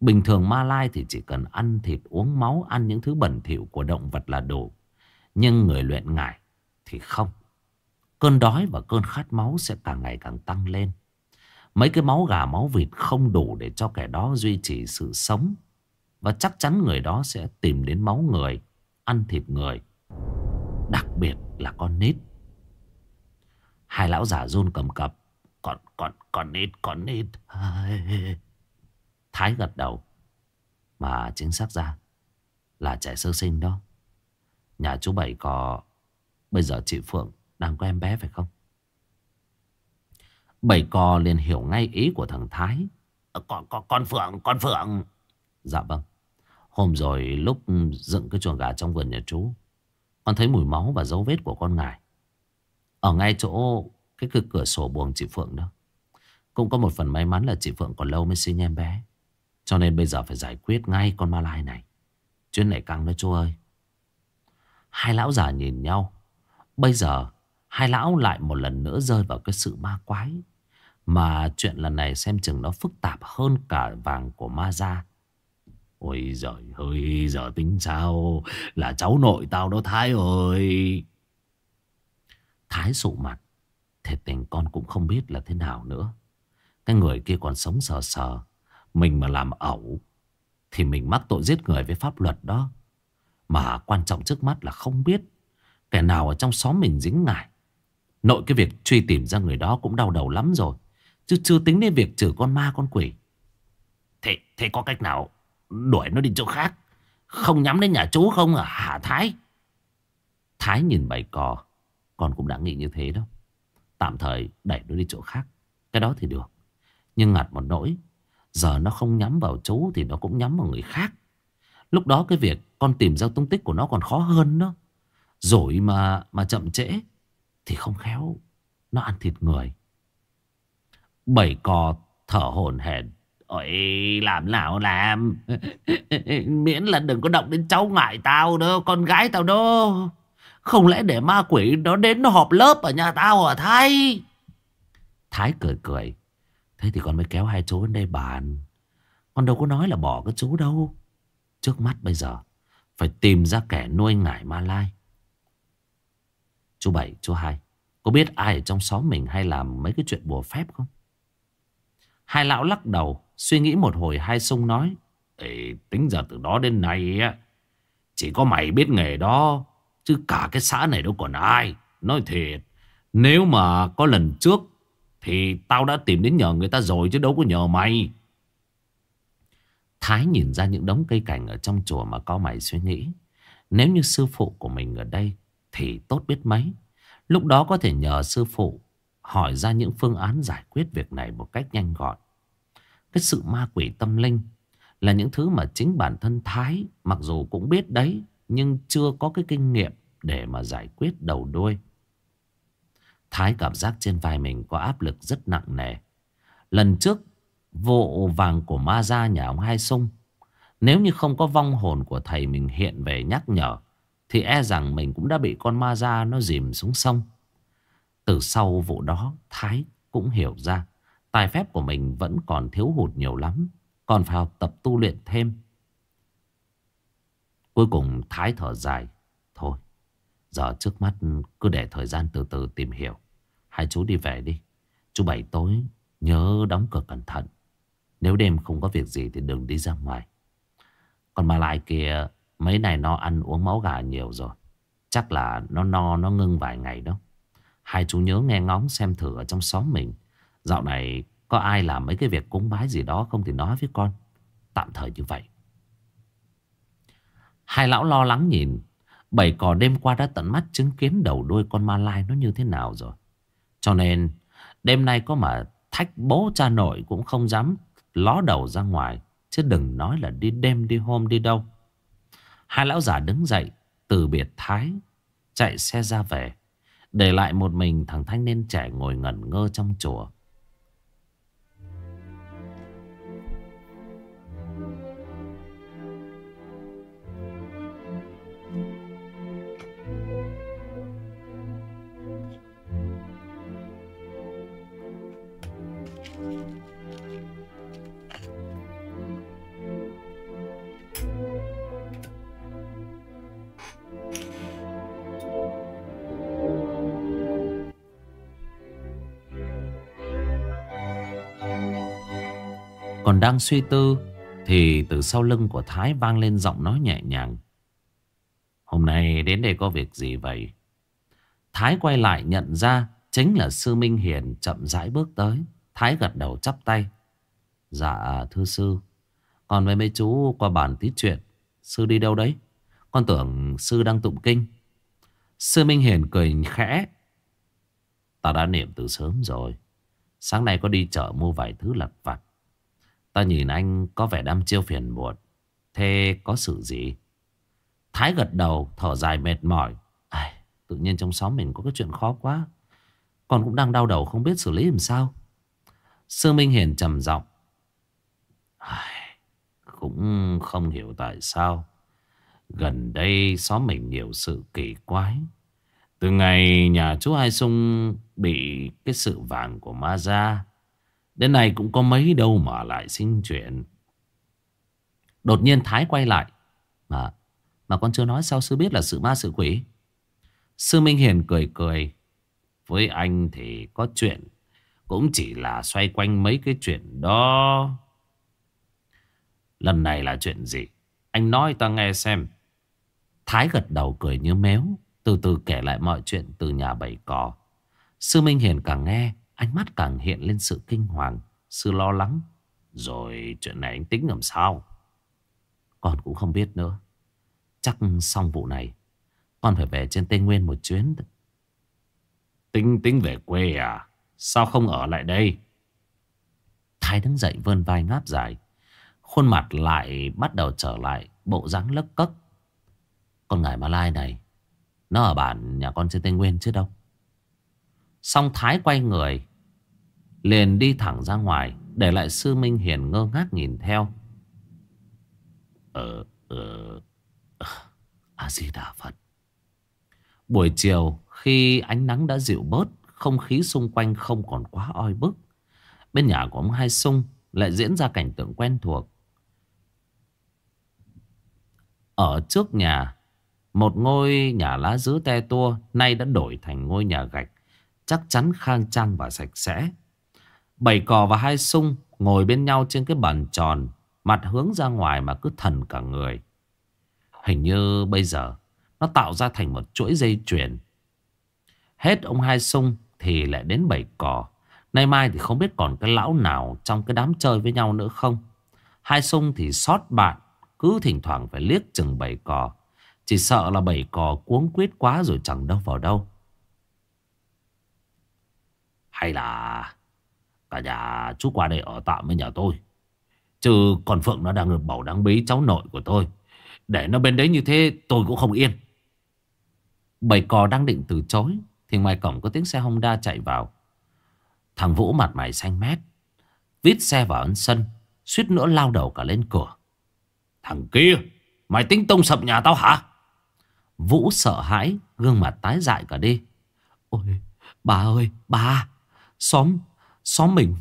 Bình thường Ma Lai thì chỉ cần ăn thịt, uống máu, Ăn những thứ bẩn thỉu của động vật là đủ nhưng người luyện ngài Thì không. Cơn đói và cơn khát máu sẽ càng ngày càng tăng lên. Mấy cái máu gà máu vịt không đủ để cho kẻ đó duy trì sự sống. Và chắc chắn người đó sẽ tìm đến máu người Ăn thịt người Đặc biệt là con nít. Hai lão già run cầm cập Còn, còn, còn nít, còn nít. Thái gật đầu. Mà chính xác ra Là trẻ sơ sinh đó. Nhà chú Bảy có Bây giờ chị Phượng đang có em bé phải không? Bảy cò liền hiểu ngay ý của thằng Thái. Ờ, con, con, con Phượng Con Phượng. Dạ vâng. Hôm rồi lúc dựng cái chuồng gà trong vườn nhà chú Con thấy mùi máu và dấu vết của con ngài. Ở ngay chỗ Cái cửa, cửa sổ buồng chị Phượng đó Cũng có một phần may mắn là chị Phượng còn lâu mới sinh em bé. Cho nên bây giờ phải giải quyết ngay con ma lai này. Chuyến này căng đó chú ơi Hai lão già nhìn nhau. Bây giờ, Hai lão lại một lần nữa rơi vào cái sự ma quái. Mà chuyện lần này xem chừng nó phức tạp hơn cả vàng của ma gia Ôi giời ơi, Giờ tính sao? Là cháu nội tao đó, Thái ơi. Thái sụ mặt. Thiệt tình con cũng không biết là thế nào nữa. Cái người kia còn sống sờ sờ. Mình mà làm ẩu, Thì mình mắc tội giết người với pháp luật đó. Mà quan trọng trước mắt là không biết Kẻ nào ở trong xóm mình dính ngại. Nội cái việc truy tìm ra người đó cũng đau đầu lắm rồi Chứ chưa tính đến việc trừ con ma con quỷ. Thế, thế có cách nào đuổi nó đi chỗ khác? Không nhắm đến nhà chú không à? Hả Thái? Thái nhìn bầy cò Con cũng đã nghĩ như thế đâu Tạm thời đẩy nó đi chỗ khác Cái đó thì được. Nhưng ngặt một nỗi Giờ nó không nhắm vào chú Thì nó cũng nhắm vào người khác. Lúc đó cái việc con tìm ra tung tích của nó còn khó hơn đó Rồi mà mà chậm trễ Thì không khéo, Nó ăn thịt người. Bảy cò thở hổn hển. Ôi, làm nào làm? [laughs] Miễn là đừng có động đến cháu ngoại tao đâu, Con gái tao đâu. Không lẽ để ma quỷ nó đến nó họp lớp ở nhà tao à Thái? Thái cười cười. Thế thì con mới kéo hai chú đến đây bàn. Con đâu có nói là bỏ cái chú đâu. Trước mắt bây giờ. Phải tìm ra kẻ nuôi ngải ma lai. Chú Bảy, chú Hai Có biết ai ở trong xóm mình hay làm mấy cái chuyện bùa phép không? Hai lão lắc đầu Suy nghĩ một hồi hai sung nói Ê, tính giờ từ đó đến nay á Chỉ có mày biết nghề đó Chứ cả cái xã này đâu còn ai. Nói thiệt Nếu mà có lần trước Thì tao đã tìm đến nhờ người ta rồi Chứ đâu có nhờ mày. Thái nhìn ra những đống cây cảnh Ở trong chùa mà co mày suy nghĩ Nếu như sư phụ của mình ở đây Thì tốt biết mấy Lúc đó có thể nhờ sư phụ Hỏi ra những phương án giải quyết việc này Một cách nhanh gọn cái sự ma quỷ tâm linh là những thứ mà chính bản thân Thái mặc dù cũng biết đấy, nhưng chưa có cái kinh nghiệm để mà giải quyết đầu đuôi. Thái cảm giác trên vai mình có áp lực rất nặng nề. Lần trước vụ vàng của ma gia nhà ông Hai Sung. Nếu như không có vong hồn của thầy mình hiện về nhắc nhở, thì e rằng mình cũng đã bị con ma gia nó dìm xuống sông. Từ sau vụ đó, Thái cũng hiểu ra, Tài phép của mình vẫn còn thiếu hụt nhiều lắm, Còn phải học tập tu luyện thêm. Cuối cùng, Thái thở dài, Thôi, Giờ trước mắt cứ để thời gian từ từ tìm hiểu. Hai chú đi về đi. Chú Bảy tối nhớ đóng cửa cẩn thận. Nếu đêm không có việc gì thì đừng đi ra ngoài Còn mà lại kia Mấy này nó ăn uống máu gà nhiều rồi Chắc là nó no, nó ngưng vài ngày đó Hai chú nhớ nghe ngóng xem thử ở trong xóm mình Dạo này có ai làm mấy cái việc cúng bái gì đó không thì nói với con. Tạm thời như vậy. Hai lão lo lắng nhìn. Bảy cò đêm qua đã tận mắt chứng kiến đầu đuôi con ma lai nó như thế nào rồi. Cho nên, đêm nay có mà thách bố cha nội cũng không dám ló đầu ra ngoài. Chứ đừng nói là đi đêm đi hôm đi đâu. Hai lão già đứng dậy, từ biệt thái, chạy xe ra về. Để lại một mình thằng thanh niên trẻ ngồi ngẩn ngơ trong chùa. Còn đang suy tư, Thì từ sau lưng của Thái vang lên giọng nói nhẹ nhàng. Hôm nay đến đây có việc gì vậy? Thái quay lại nhận ra Chính là sư Minh Hiền chậm rãi bước tới. Thái gật đầu chắp tay. Dạ thưa sư. Còn với mấy chú qua bàn tí chuyện. Sư đi đâu đấy? Con tưởng sư đang tụng kinh. Sư Minh Hiền cười khẽ. Ta đã niệm từ sớm rồi. Sáng nay có đi chợ mua vài thứ lặt vặt. Ta nhìn anh có vẻ đam chiêu phiền muộn. Thế có sự gì? Thái gật đầu thở dài mệt mỏi. Ai, Tự nhiên trong xóm mình có cái chuyện khó quá. Con cũng đang đau đầu không biết xử lý làm sao. Sư Minh Hiền trầm giọng. Cũng không hiểu tại sao. Gần đây xóm mình nhiều sự kỳ quái. Từ ngày nhà chú Hai Sung bị cái sự vàng của ma ra Đến nay cũng có mấy đâu mà lại sinh chuyện. Đột nhiên Thái quay lại. Mà mà con chưa nói sao sư biết là sự ma sự quỷ? Sư Minh Hiền cười cười. Với anh thì có chuyện. Cũng chỉ là xoay quanh mấy cái chuyện đó. Lần này là chuyện gì? Anh nói ta nghe xem. Thái gật đầu cười như méo, Từ từ kể lại mọi chuyện từ nhà bảy cò. Sư Minh Hiền càng nghe Ánh mắt càng hiện lên sự kinh hoàng Sư lo lắng. Rồi chuyện này anh tính làm sao? Con cũng không biết nữa. Chắc xong vụ này Con phải về trên Tây Nguyên một chuyến. Tính tính về quê à? Sao không ở lại đây? Thái đứng dậy vươn vai ngáp dài. Khuôn mặt lại bắt đầu trở lại Bộ dáng lấc cấc. Con ngài Malai này Nó ở bản nhà con trên Tây Nguyên chứ đâu Xong Thái quay người, Liền đi thẳng ra ngoài, Để lại sư Minh Hiền ngơ ngác nhìn theo. Ờ, ờ Ờ A-di-đà Phật. Buổi chiều, khi ánh nắng đã dịu bớt, Không khí xung quanh không còn quá oi bức. Bên nhà của ông Hai Sung Lại diễn ra cảnh tượng quen thuộc. Ở trước nhà, Một ngôi nhà lá dứa te tua, Nay đã đổi thành ngôi nhà gạch. Chắc chắn khang trang và sạch sẽ. Bảy cò và hai sung Ngồi bên nhau trên cái bàn tròn, Mặt hướng ra ngoài mà cứ thần cả người. Hình như bây giờ, Nó tạo ra thành một chuỗi dây chuyền. Hết ông hai sung Thì lại đến bảy cò. Nay mai thì không biết còn cái lão nào Trong cái đám chơi với nhau nữa không. Hai sung thì sót bạn, Cứ thỉnh thoảng phải liếc chừng bảy cò. Chỉ sợ là bảy cò cuống quýt quá Rồi chẳng đâu vào đâu. Hay là Cả nhà chú qua đây ở tạm với nhà tôi. Chứ còn Phượng nó đang được bầu đáng bí cháu nội của tôi. Để nó bên đấy như thế, tôi cũng không yên. Bảy cò đang định từ chối, Thì ngoài cổng có tiếng xe Honda chạy vào. Thằng Vũ mặt mày xanh mét, Vít xe vào ấn sân, Suýt nữa lao đầu cả lên cửa. Thằng kia, Mày tính tông sập nhà tao hả? Vũ sợ hãi, Gương mặt tái dại cả đi. Ôi bà ơi bà Xóm Xóm mình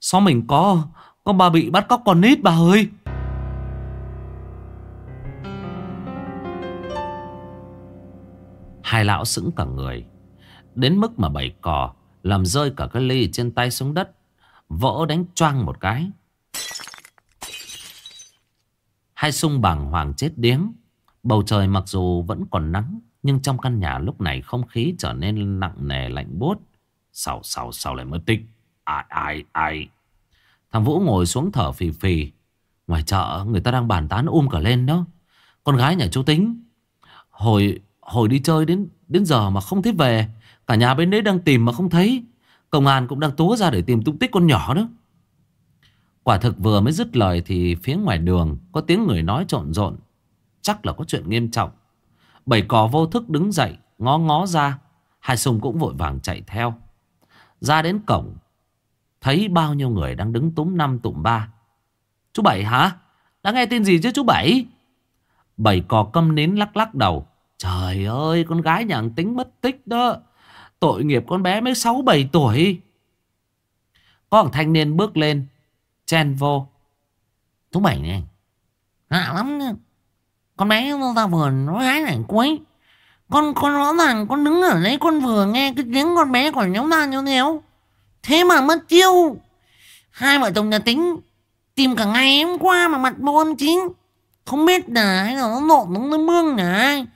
Xóm mình có Có bà bị bắt cóc con nít bà ơi. Hai lão sững cả người. Đến mức mà bảy cò Làm rơi cả cái ly trên tay xuống đất Vỡ đánh choang một cái. Hai sung bàng hoàng chết điếng. Bầu trời mặc dù vẫn còn nắng, Nhưng trong căn nhà lúc này không khí trở nên nặng nề lạnh buốt. Sao sao sao lại mất tích? Ai ai ai? Thằng Vũ ngồi xuống thở phì phì. Ngoài chợ, người ta đang bàn tán um cả lên đó. Con gái nhà chú Tính. Hồi Hồi đi chơi đến đến giờ mà không thấy về. Cả nhà bên đấy đang tìm mà không thấy. Công an cũng đang tố ra để tìm tung tích con nhỏ đó. Quả thực vừa mới dứt lời Thì phía ngoài đường Có tiếng người nói trộn rộn. Chắc là có chuyện nghiêm trọng. Bảy cò vô thức đứng dậy, Ngó ngó ra. Hai sùng cũng vội vàng chạy theo. Ra đến cổng. Thấy bao nhiêu người đang đứng túm năm tụm ba. Chú Bảy hả? Đã nghe tin gì chứ chú Bảy? Bảy cò câm nín lắc lắc đầu. Trời ơi, con gái nhà tính mất tích đó. Tội nghiệp con bé mới 6-7 tuổi. Có một thanh niên bước lên, Chen vô. Chú Bảy này, Lạ lắm nha. Con bé ta vừa nói gái này cuối con con rõ ràng con đứng ở đấy Con vừa nghe cái tiếng con bé còn nhóm ra nhau nhéo. Thế mà mất chiêu Hai vợ chồng nhà tính Tìm cả ngày hôm qua mà mặt bon chính Không biết là hay là nó nộn nó nước mương này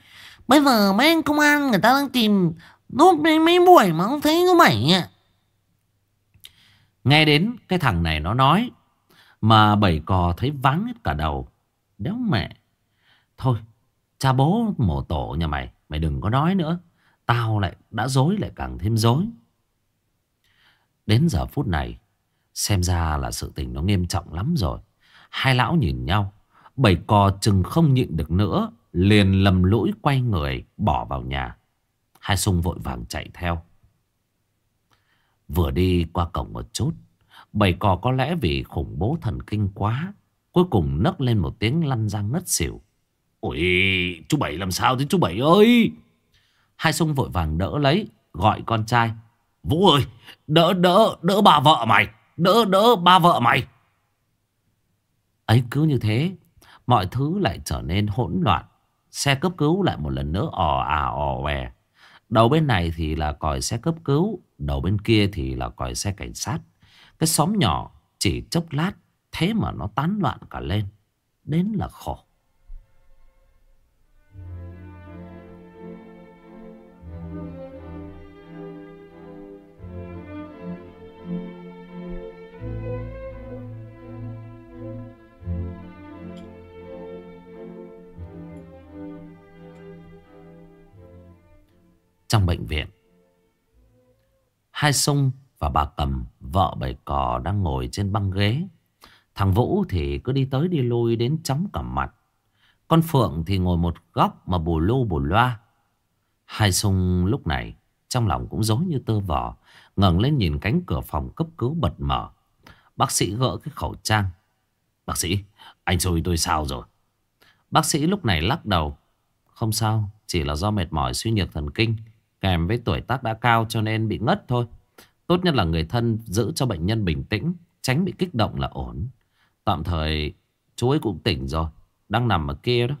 Bây giờ mấy anh công an người ta đang tìm lúc mấy, mấy buổi mà không thấy nó mẩy ạ. Nghe đến cái thằng này nó nói Mà bảy cò thấy vắng hết cả đầu. Đéo mẹ. Thôi cha bố mổ tổ nhà mày. Mày đừng có nói nữa. Tao lại đã dối lại càng thêm dối. Đến giờ phút này, Xem ra là sự tình nó nghiêm trọng lắm rồi. Hai lão nhìn nhau, Bảy cò chừng không nhịn được nữa, Liền lầm lũi quay người Bỏ vào nhà. Hai sung vội vàng chạy theo. Vừa đi qua cổng một chút, Bảy cò có lẽ vì khủng bố thần kinh quá, Cuối cùng nấc lên một tiếng lăn ra ngất xỉu. Ôi chú Bảy làm sao thế chú Bảy ơi? Hai sung vội vàng đỡ lấy, Gọi con trai. Vũ ơi, đỡ đỡ đỡ bà vợ mày, Đỡ đỡ ba vợ mày. Ấy cứ như thế, Mọi thứ lại trở nên hỗn loạn. Xe cấp cứu lại một lần nữa ò à ò òe Đầu bên này thì là còi xe cấp cứu, Đầu bên kia thì là còi xe cảnh sát. Cái xóm nhỏ chỉ chốc lát, Thế mà nó tán loạn cả lên. Đến là khổ. Trong bệnh viện. Hai sung và bà cầm, Vợ bầy cò đang ngồi trên băng ghế. Thằng Vũ thì cứ đi tới đi lui đến chóng cả mặt. Con Phượng thì ngồi một góc mà bù lô bù loa. Hai sung lúc này Trong lòng cũng giống như tơ vỏ ngẩng lên nhìn cánh cửa phòng cấp cứu bật mở. Bác sĩ gỡ cái khẩu trang. Bác sĩ, Anh xui tôi sao rồi? Bác sĩ lúc này lắc đầu. Không sao, Chỉ là do mệt mỏi suy nhược thần kinh. Kèm với tuổi tác đã cao cho nên bị ngất thôi. Tốt nhất là người thân giữ cho bệnh nhân bình tĩnh, Tránh bị kích động là ổn. Tạm thời, chú ấy cũng tỉnh rồi, Đang nằm ở kia đó.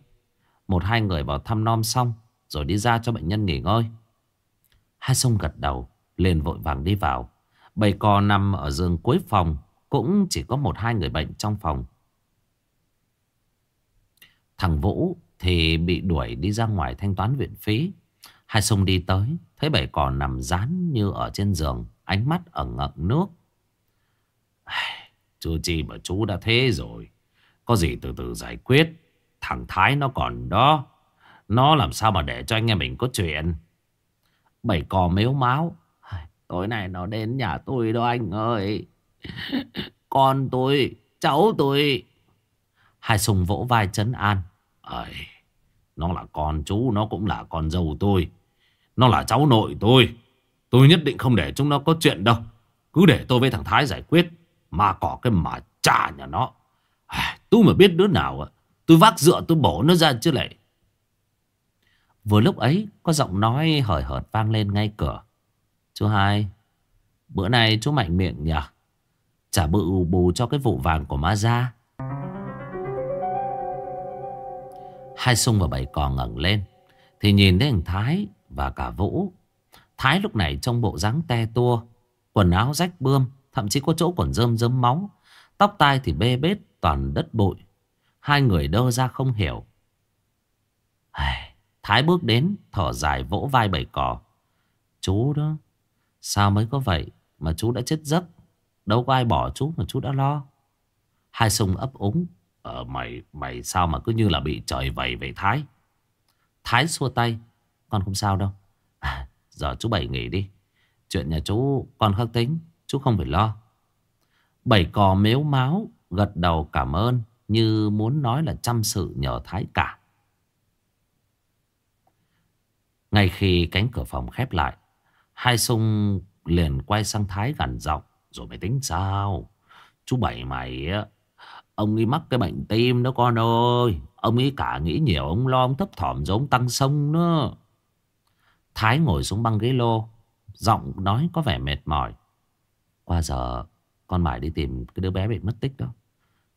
Một hai người vào thăm nom xong, Rồi đi ra cho bệnh nhân nghỉ ngơi. Hai sông gật đầu, liền vội vàng đi vào. Bầy cò nằm ở giường cuối phòng, Cũng chỉ có một hai người bệnh trong phòng. Thằng Vũ thì bị đuổi đi ra ngoài thanh toán viện phí. Hai sông đi tới Thấy bảy cò nằm dán như ở trên giường Ánh mắt ở ngậm nước. Chưa chi mà chú đã thế rồi. Có gì từ từ giải quyết. Thằng Thái nó còn đó. Nó làm sao mà để cho anh em mình có chuyện? Bảy cò mếu máu. Tối nay nó đến nhà tôi đó anh ơi. [laughs] Con tôi Cháu tôi. Hai sùng vỗ vai chấn an. Ây, Nó là con chú Nó cũng là con dâu tôi. Nó là cháu nội tôi. Tôi nhất định không để chúng nó có chuyện đâu. Cứ để tôi với thằng Thái giải quyết. Mà có cái mà trả nhà nó. À, Tôi mà biết đứa nào Tôi vác dựa tôi bổ nó ra chứ lại. Vừa lúc ấy Có giọng nói hời hợt vang lên ngay cửa. Chú hai Bữa nay chú mạnh miệng nhỉ? Trả bự bù cho cái vụ vàng của má ra Hai sung và bảy cò ngẩng lên. Thì nhìn thấy thằng Thái và cả Vũ. Thái lúc này trong bộ dáng te tua, Quần áo rách bươm, Thậm chí có chỗ còn rơm rớm máu, Tóc tai thì bê bết toàn đất bụi. Hai người đơ ra không hiểu. Thái bước đến, Thở dài vỗ vai bảy cò. Chú đó, Sao mới có vậy Mà chú đã chết giấc? Đâu có ai bỏ chú mà chú đã lo. Hai sông ấp úng. Ờ mày mày sao mà cứ như là bị trời vầy vậy Thái? Thái xua tay. Con không sao đâu. À, Giờ chú Bảy nghỉ đi. Chuyện nhà chú con khắc tính Chú không phải lo. Bảy cò mếu máu Gật đầu cảm ơn Như muốn nói là chăm sự nhờ Thái cả. Ngay khi cánh cửa phòng khép lại Hai sung liền quay sang Thái gằn giọng Rồi mày tính sao? Chú Bảy mày á Ông ấy mắc cái bệnh tim đó con ơi. Ông ấy cả nghĩ nhiều Ông lo ông thấp thỏm giống tăng sông nữa. Thái ngồi xuống băng ghế lô, Giọng nói có vẻ mệt mỏi. Qua giờ, Con mải đi tìm cái đứa bé bị mất tích đó.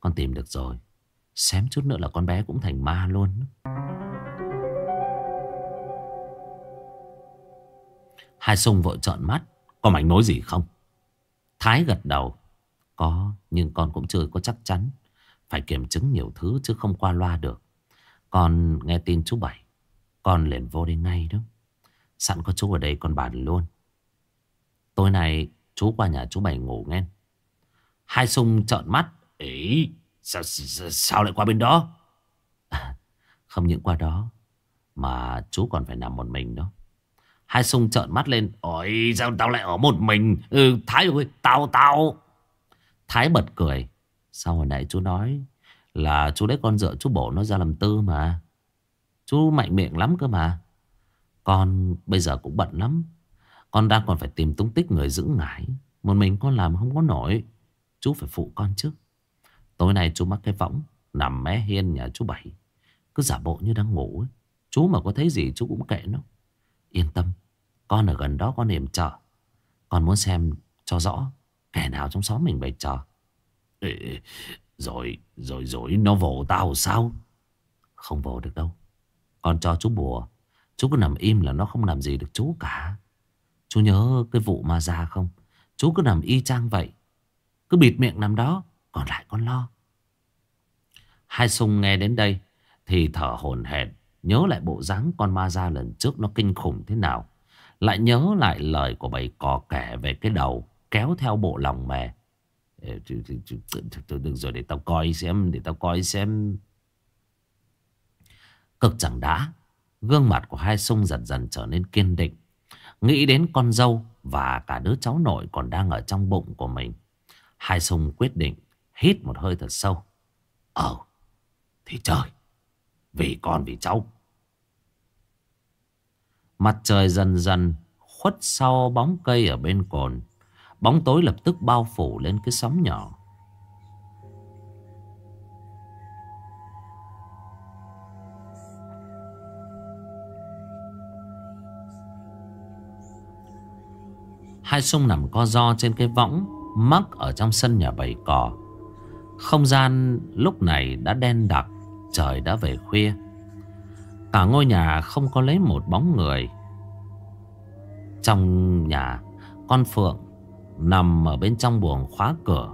Con tìm được rồi. Xém chút nữa là con bé cũng thành ma luôn Hai sung vội trợn mắt. Có mảnh nói gì không? Thái gật đầu. Có, nhưng con cũng chưa có chắc chắn. Phải kiểm chứng nhiều thứ chứ không qua loa được. Con nghe tin chú Bảy. Con liền vô đi ngay đó. Sẵn có chú ở đây con bàn luôn. Tối nay chú qua nhà chú Bảy ngủ nghe. Hai sung trợn mắt. Ý sao, sao, sao lại qua bên đó? [laughs] Không những qua đó Mà chú còn phải nằm một mình đó. Hai sung trợn mắt lên. Ôi sao tao lại ở một mình? Ừ, Thái ơi tao tao. Thái bật cười. Sao hồi nãy chú nói Là chú lấy con dựa chú bổ nó ra làm tư mà. Chú mạnh miệng lắm cơ mà. Con bây giờ cũng bận lắm. Con đang còn phải tìm tung tích người giữ ngải. Một mình con làm không có nổi. Chú phải phụ con chứ. Tối nay chú mắc cái võng Nằm mé hiên nhà chú Bảy. Cứ giả bộ như đang ngủ ấy. Chú mà có thấy gì chú cũng kệ nó. Yên tâm Con ở gần đó con niềm chờ. Con muốn xem cho rõ Kẻ nào trong xóm mình bày trò Ê, Rồi rồi rồi nó vồ tao sao? Không vồ được đâu. Con cho chú bùa. Chú cứ nằm im là nó không làm gì được chú cả. Chú nhớ cái vụ ma ra không? Chú cứ nằm y chang vậy. Cứ bịt miệng nằm đó, Còn lại con lo. Hai sung nghe đến đây Thì thở hổn hển, Nhớ lại bộ dáng con ma ra lần trước Nó kinh khủng thế nào. Lại nhớ lại lời của bầy cò kẻ về cái đầu Kéo theo bộ lòng mè. Được rồi để tao coi xem, Để tao coi xem. Cực chẳng đã. Gương mặt của hai sung dần dần trở nên kiên định. Nghĩ đến con dâu Và cả đứa cháu nội còn đang ở trong bụng của mình, Hai sung quyết định Hít một hơi thật sâu. Ờ Thì trời, Vì con vì cháu. Mặt trời dần dần khuất sau bóng cây ở bên cồn. Bóng tối lập tức bao phủ lên cái sóng nhỏ. Hai sung nằm co do trên cái võng Mắc ở trong sân nhà bầy cò. Không gian lúc này đã đen đặc, Trời đã về khuya. Cả ngôi nhà không có lấy một bóng người. Trong nhà, Con Phượng Nằm ở bên trong buồng khóa cửa.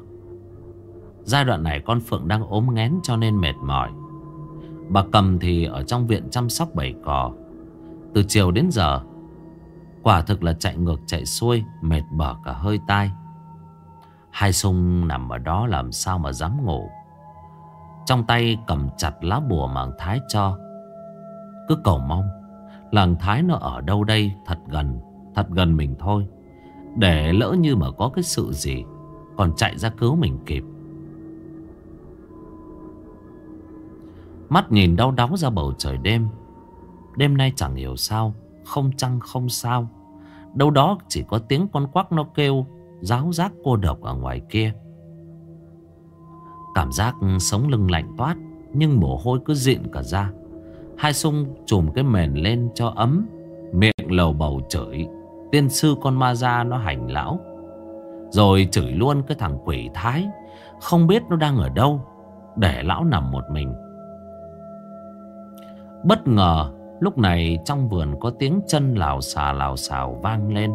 Giai đoạn này con Phượng đang ốm nghén cho nên mệt mỏi. Bà Cầm thì ở trong viện chăm sóc bầy cò. Từ chiều đến giờ Quả thực là chạy ngược, chạy xuôi, Mệt bở cả hơi tai. Hai sung nằm ở đó làm sao mà dám ngủ. Trong tay cầm chặt lá bùa mà Thái cho. Cứ cầu mong Làng Thái nó ở đâu đây, thật gần Thật gần mình thôi. Để lỡ như mà có cái sự gì, Còn chạy ra cứu mình kịp. Mắt nhìn đau đáu ra bầu trời đêm. Đêm nay chẳng hiểu sao không trăng không sao. Đâu đó chỉ có tiếng con quắc nó kêu, Giáo giác cô độc ở ngoài kia. Cảm giác sống lưng lạnh toát, Nhưng mồ hôi cứ dịn cả ra Hai sung trùm cái mền lên cho ấm, Miệng lầu bầu chửi, Tiên sư con ma ra nó hành lão. Rồi chửi luôn cái thằng quỷ thái, Không biết nó đang ở đâu, Để lão nằm một mình. Bất ngờ Lúc này trong vườn có tiếng chân lào xà lào xào vang lên.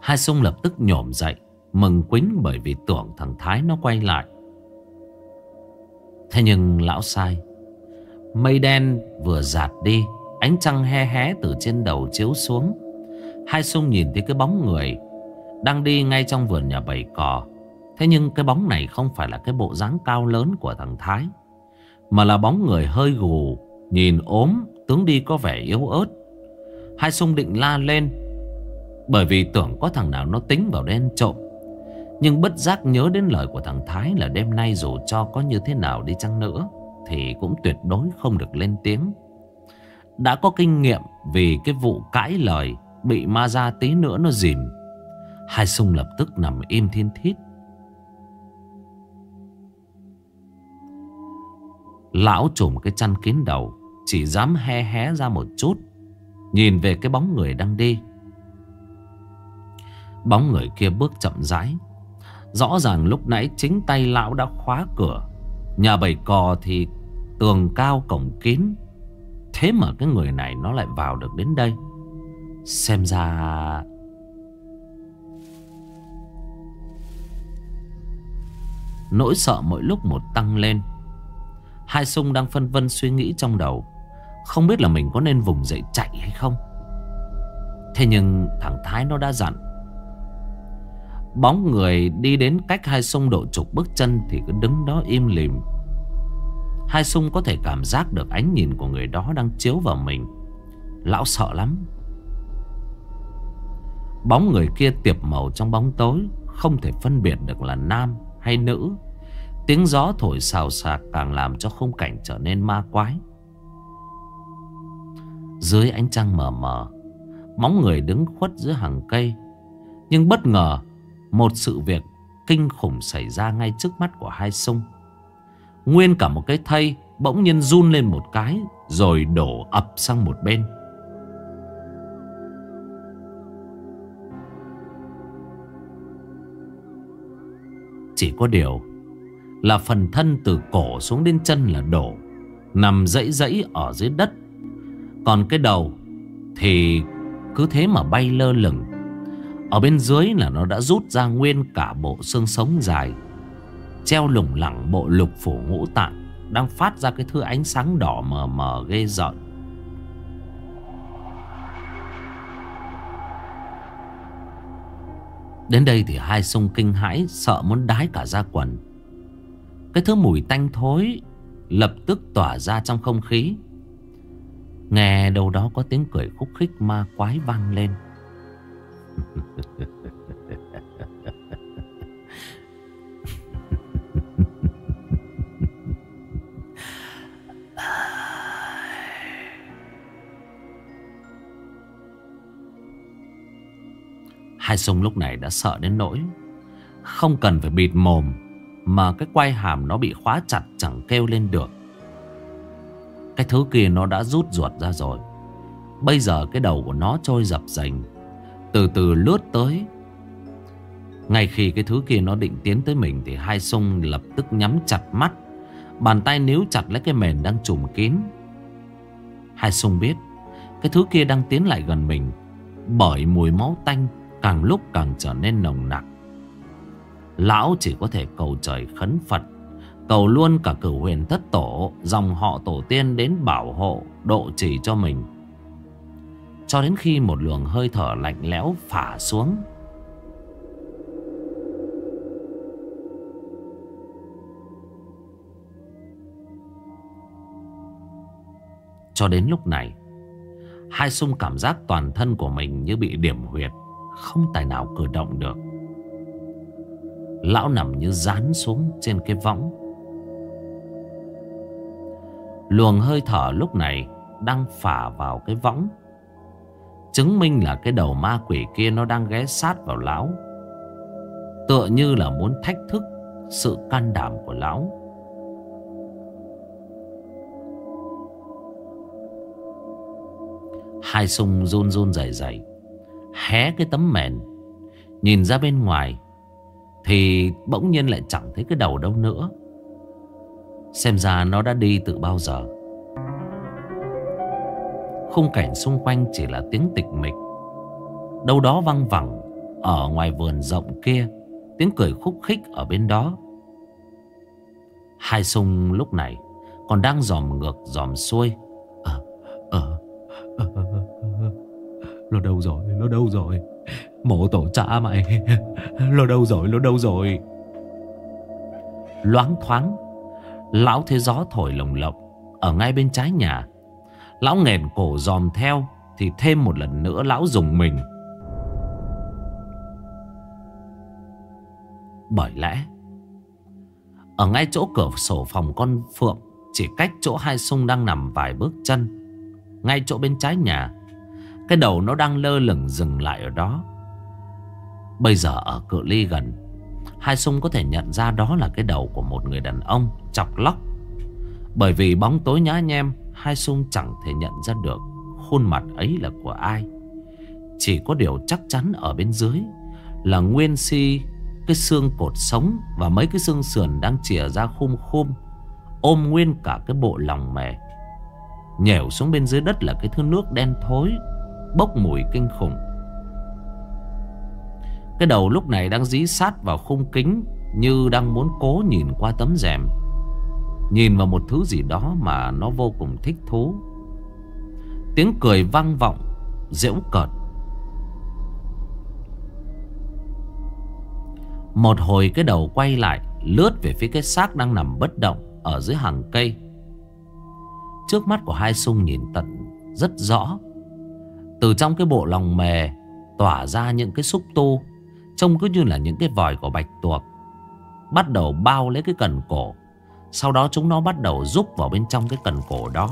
Hai sung lập tức nhổm dậy, Mừng quính bởi vì tưởng thằng Thái nó quay lại. Thế nhưng lão sai, Mây đen vừa giạt đi, Ánh trăng he hé từ trên đầu chiếu xuống. Hai sung nhìn thấy cái bóng người đang đi ngay trong vườn nhà bầy cò. Thế nhưng cái bóng này không phải là cái bộ dáng cao lớn của thằng Thái, Mà là bóng người hơi gù, Nhìn ốm, Tướng đi có vẻ yếu ớt. Hai sung định la lên, Bởi vì tưởng có thằng nào nó tính vào đen trộm. Nhưng bất giác nhớ đến lời của thằng Thái là đêm nay dù cho có như thế nào đi chăng nữa, Thì cũng tuyệt đối không được lên tiếng. Đã có kinh nghiệm vì cái vụ cãi lời Bị ma ra tí nữa nó dìm Hai sung lập tức nằm im thiên thít. Lão trùm cái chăn kín đầu, Chỉ dám he hé ra một chút, Nhìn về cái bóng người đang đi. Bóng người kia bước chậm rãi. Rõ ràng lúc nãy chính tay lão đã khóa cửa. Nhà bầy cò thì tường cao cổng kín. Thế mà cái người này nó lại vào được đến đây. Xem ra Nỗi sợ mỗi lúc một tăng lên. Hai sung đang phân vân suy nghĩ trong đầu, Không biết là mình có nên vùng dậy chạy hay không. Thế nhưng thằng Thái nó đã dặn, Bóng người đi đến cách hai sung độ chục bước chân Thì cứ đứng đó im lìm. Hai sung có thể cảm giác được ánh nhìn của người đó đang chiếu vào mình. Lão sợ lắm. Bóng người kia tiệp màu trong bóng tối, Không thể phân biệt được là nam hay nữ. Tiếng gió thổi xào xạc càng làm cho khung cảnh trở nên ma quái. Dưới ánh trăng mờ mờ, Bóng người đứng khuất giữa hàng cây. Nhưng bất ngờ, Một sự việc kinh khủng xảy ra ngay trước mắt của hai sung. Nguyên cả một cái thây Bỗng nhiên run lên một cái, Rồi đổ ập sang một bên. Chỉ có điều Là phần thân từ cổ xuống đến chân là đổ, Nằm dãy dãy ở dưới đất. Còn cái đầu Thì cứ thế mà bay lơ lửng. Ở bên dưới là nó đã rút ra nguyên cả bộ xương sống dài, Treo lủng lẳng bộ lục phủ ngũ tạng Đang phát ra cái thứ ánh sáng đỏ mờ mờ ghê rợn. Đến đây thì hai sung kinh hãi Sợ muốn đái cả ra quần. Cái thứ mùi tanh thối Lập tức tỏa ra trong không khí. Nghe đâu đó có tiếng cười khúc khích ma quái vang lên. [laughs] Hai sung lúc này đã sợ đến nỗi Không cần phải bịt mồm Mà cái quay hàm nó bị khóa chặt chẳng kêu lên được. Cái thứ kia nó đã rút ruột ra rồi. Bây giờ cái đầu của nó trôi dập dành Từ từ lướt tới. Ngay khi cái thứ kia nó định tiến tới mình Thì hai sung lập tức nhắm chặt mắt, Bàn tay níu chặt lấy cái mền đang trùm kín. Hai sung biết Cái thứ kia đang tiến lại gần mình Bởi mùi máu tanh. Càng lúc càng trở nên nồng nặc. Lão chỉ có thể cầu trời khấn Phật, Cầu luôn cả cửu huyền thất tổ, Dòng họ tổ tiên đến bảo hộ, Độ chỉ cho mình. Cho đến khi một luồng hơi thở lạnh lẽo phả xuống. Cho đến lúc này, Hai sung cảm giác toàn thân của mình như bị điểm huyệt. Không tài nào cử động được. Lão nằm như dán xuống trên cái võng. Luồng hơi thở lúc này đang phả vào cái võng. Chứng minh là cái đầu ma quỷ kia nó đang ghé sát vào lão. Tựa như là muốn thách thức sự can đảm của lão. Hai sung run run dày dày Hé cái tấm mền. Nhìn ra bên ngoài Thì bỗng nhiên lại chẳng thấy cái đầu đâu nữa. Xem ra nó đã đi từ bao giờ. Khung cảnh xung quanh chỉ là tiếng tịch mịch. Đâu đó văng vẳng Ở ngoài vườn rộng kia, Tiếng cười khúc khích ở bên đó. Hai sung lúc này Còn đang dòm ngược dòm xuôi. Ờ Ờ, ờ, ờ, ờ. Nó đâu rồi? Nó đâu rồi? Mộ tổ cha mày. Nó đâu rồi? Nó đâu rồi? Loáng thoáng, Lão thấy gió thổi lồng lộng Ở ngay bên trái nhà. Lão nghẹn cổ dòm theo Thì thêm một lần nữa lão dùng mình. Bởi lẽ, Ở ngay chỗ cửa sổ phòng con Phượng, Chỉ cách chỗ hai sung đang nằm vài bước chân, Ngay chỗ bên trái nhà cái đầu nó đang lơ lửng dừng lại ở đó. Bây giờ ở cự ly gần, Hai sung có thể nhận ra đó là cái đầu của một người đàn ông Chọc lóc. Bởi vì bóng tối nhá nhem, Hai sung chẳng thể nhận ra được Khuôn mặt ấy là của ai. Chỉ có điều chắc chắn ở bên dưới Là nguyên si Cái xương cột sống Và mấy cái xương sườn đang chìa ra khum khum, Ôm nguyên cả cái bộ lòng mề Nhẻo xuống bên dưới đất là cái thứ nước đen thối. Bốc mùi kinh khủng. Cái đầu lúc này đang dí sát vào khung kính Như đang muốn cố nhìn qua tấm rèm. Nhìn vào một thứ gì đó mà nó vô cùng thích thú. Tiếng cười vang vọng Diễu cợt. Một hồi cái đầu quay lại, Lướt về phía cái xác đang nằm bất động Ở dưới hàng cây. Trước mắt của hai sung nhìn tận Rất rõ. Từ trong cái bộ lòng mề Tỏa ra những cái xúc tu, Trông cứ như là những cái vòi của bạch tuộc. Bắt đầu bao lấy cái cần cổ, Sau đó chúng nó bắt đầu rúc vào bên trong cái cần cổ đó.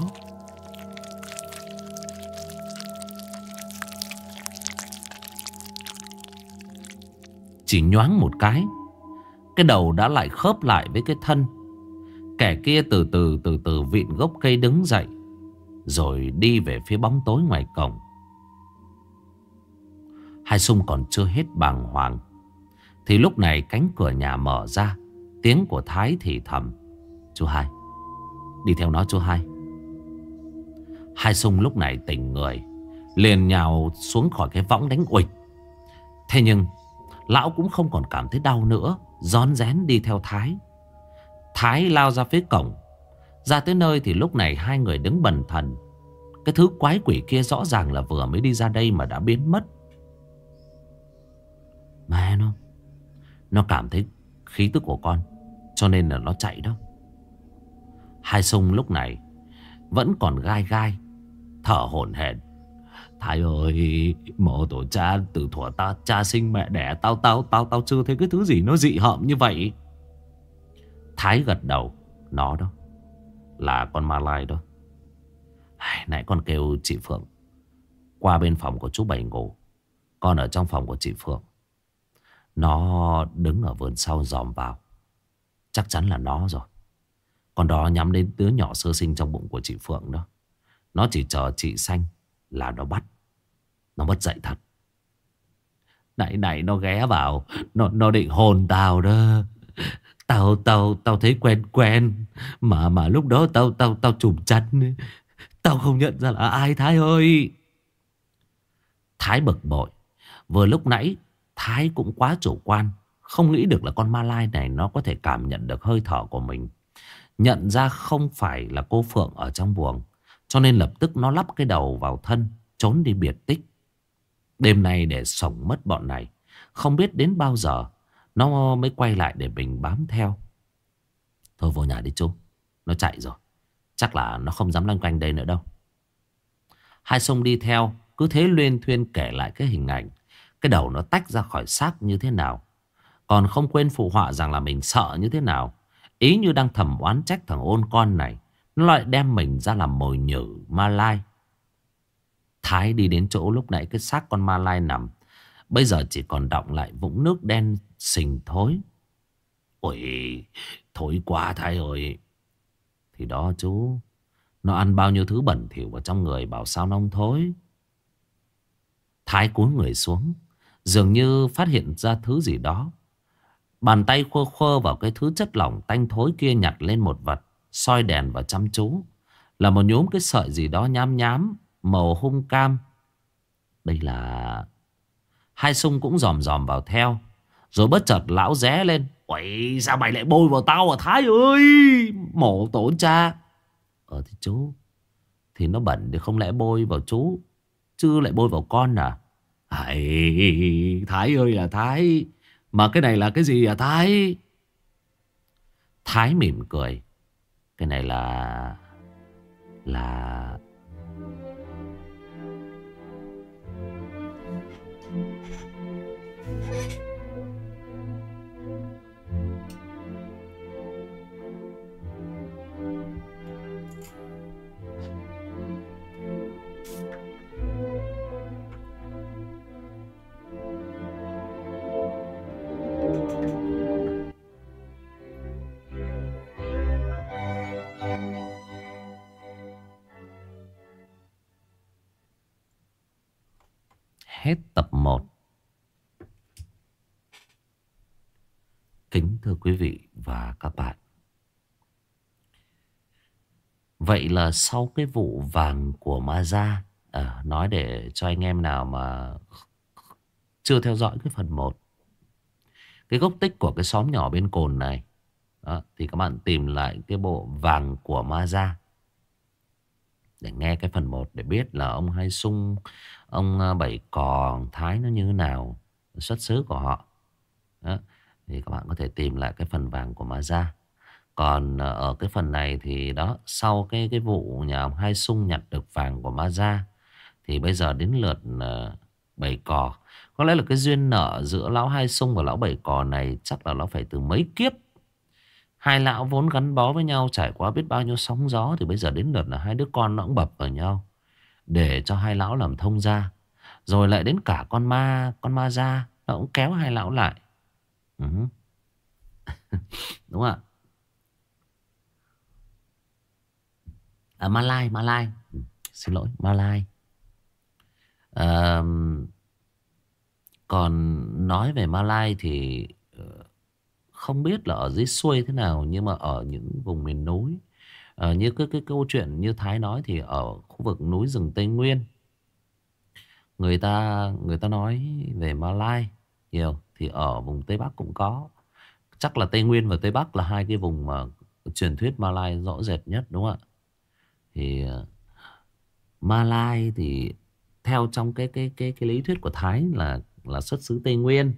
Chỉ nhoáng một cái Cái đầu đã lại khớp lại với cái thân. Kẻ kia từ từ từ từ vịn gốc cây đứng dậy, Rồi đi về phía bóng tối ngoài cổng. Hai sung còn chưa hết bàng hoàng. Thì lúc này cánh cửa nhà mở ra, Tiếng của Thái thì thầm. Chú hai, Đi theo nó chú hai. Hai sung lúc này tỉnh người, Liền nhào xuống khỏi cái võng đánh uịch Thế nhưng, Lão cũng không còn cảm thấy đau nữa Gión rén đi theo Thái. Thái lao ra phía cổng. Ra tới nơi thì lúc này hai người đứng bần thần. Cái thứ quái quỷ kia rõ ràng là vừa mới đi ra đây mà đã biến mất. Mẹ nó Nó cảm thấy khí tức của con, Cho nên là nó chạy đó. Hai sông lúc này Vẫn còn gai gai, Thở hổn hển. Thái ơi Mộ tổ cha từ thuở ta, cha sinh mẹ đẻ, Tao tao tao tao chưa thấy cái thứ gì nó dị hợm như vậy. Thái gật đầu, Nó đó, Là con ma lai đó. Nãy con kêu chị Phượng, Qua bên phòng của chú Bảy ngủ, Con ở trong phòng của chị Phượng. Nó đứng ở vườn sau dòm vào. Chắc chắn là nó rồi. Còn đó nhắm đến đứa nhỏ sơ sinh trong bụng của chị Phượng đó Nó chỉ chờ chị Xanh Là nó bắt. Nó mất dậy thật. Nãy này nó ghé vào. Nó, nó định hồn tao đó. Tao tao tao thấy quen quen. Mà mà lúc đó tao tao tao trùm chặt, Tao không nhận ra là ai Thái ơi. Thái bực bội. Vừa lúc nãy Thái cũng quá chủ quan, Không nghĩ được là con ma lai này Nó có thể cảm nhận được hơi thở của mình. Nhận ra không phải là cô Phượng ở trong buồng, Cho nên lập tức nó lắp cái đầu vào thân, Trốn đi biệt tích. Đêm nay để sống mất bọn này, Không biết đến bao giờ, Nó mới quay lại để mình bám theo. Thôi vô nhà đi chú, Nó chạy rồi, Chắc là nó không dám lanh quanh đây nữa đâu. Hai sông đi theo, Cứ thế luyên thuyên kể lại cái hình ảnh. Cái đầu nó tách ra khỏi xác như thế nào. Còn không quên phụ họa rằng là mình sợ như thế nào. Ý như đang thầm oán trách thằng ôn con này, Nó lại đem mình ra làm mồi nhử ma lai. Thái đi đến chỗ lúc nãy cái xác con ma lai nằm. Bây giờ chỉ còn động lại vũng nước đen sình thối. Ôi, Thối quá Thái ơi. Thì đó chú, Nó ăn bao nhiêu thứ bẩn thỉu vào trong người Bảo sao nó không thối. Thái cúi người xuống Dường như phát hiện ra thứ gì đó. Bàn tay khơ khơ vào cái thứ chất lỏng tanh thối kia nhặt lên một vật, soi đèn và chăm chú. Là một nhúm cái sợi gì đó nhám nhám, Màu hung cam. Đây là Hai sung cũng dòm dòm vào theo, Rồi bất chợt lão ré lên. Ôi sao mày lại bôi vào tao à Thái ơi! Mổ tổ cha. Ờ thì chú, Thì nó bẩn thì không lẽ bôi vào chú, Chứ lại bôi vào con à? Hãy Thái ơi là Thái. Mà cái này là cái gì à Thái? Thái mỉm cười. Cái này là Là Hết tập 1 Kính thưa quý vị và các bạn. Vậy là sau cái vụ vàng của Ma Gia à, Nói để cho anh em nào mà chưa theo dõi cái phần 1 Cái gốc tích của cái xóm nhỏ bên cồn này đó, Thì các bạn tìm lại cái bộ vàng của Ma Gia Để nghe cái phần 1 để biết là ông Hai Sung Ông ờ, Bảy Cò Thái nó như thế nào Xuất xứ của họ đó. Thì các bạn có thể tìm lại cái phần vàng của Ma Gia còn ờ, ở cái phần này thì đó sau cái cái vụ nhà ông Hai Sung nhặt được vàng của Ma Gia thì bây giờ đến lượt ờ, uh, bảy cò. Có lẽ là cái duyên nợ giữa lão Hai Sung và lão bảy cò này chắc là nó phải từ mấy kiếp. Hai lão vốn gắn bó với nhau trải qua biết bao nhiêu sóng gió thì bây giờ đến lượt là hai đứa con nó cũng bập vào nhau để cho hai lão làm thông gia. Rồi lại đến cả con ma, con ma ra nó cũng kéo hai lão lại. Ừ. [laughs] Đúng không ạ? à, Malai Malai ừ, xin lỗi Malai à, còn nói về Malai thì ờ, không biết là ở dưới xuôi thế nào nhưng mà ở những vùng miền núi à, như cái, cái câu chuyện như Thái nói thì ở khu vực núi rừng Tây Nguyên người ta người ta nói về Malai nhiều thì ở vùng Tây Bắc cũng có. Chắc là Tây Nguyên và Tây Bắc là hai cái vùng mà truyền thuyết Malai rõ rệt nhất đúng không ạ? Thì ờ, Malai thì theo trong cái cái cái cái lý thuyết của Thái là là xuất xứ Tây Nguyên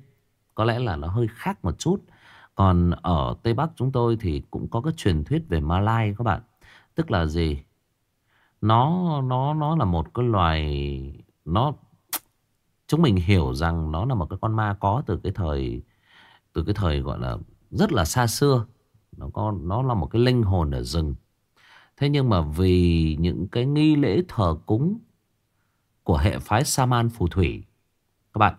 có lẽ là nó hơi khác một chút. Còn ở Tây Bắc chúng tôi thì cũng có cái truyền thuyết về Malai các bạn tức là gì? Nó nó nó là một cái loài, nó, chúng mình hiểu rằng nó là một cái con ma có từ cái thời, từ cái thời gọi là rất là xa xưa. Nó có, nó là một cái linh hồn ở rừng. Thế nhưng mà vì những cái nghi lễ thờ cúng của hệ phái Saman phù thủy, các bạn,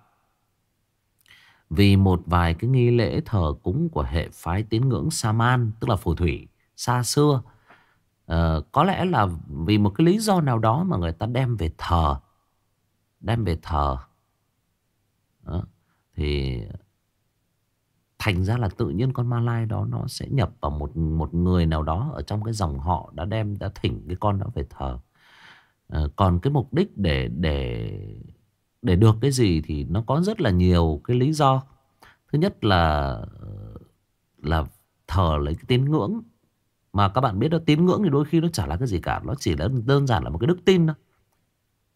vì một vài cái nghi lễ thờ cúng của hệ phái tín ngưỡng Saman, tức là phù thủy xa xưa uh, có lẽ là vì một cái lý do nào đó mà người ta đem về thờ đem về thờ đó. thì Thành ra là tự nhiên con ma lai đó nó sẽ nhập vào một một người nào đó ở trong cái dòng họ đã đem đã thỉnh cái con đó về thờ. À, còn cái mục đích để để để được cái gì thì nó có rất là nhiều cái lý do. Thứ nhất là ờ, là thờ lấy cái tín ngưỡng mà các bạn biết đó tín ngưỡng thì đôi khi nó chả là cái gì cả, nó chỉ là đơn giản là một cái đức tin thôi.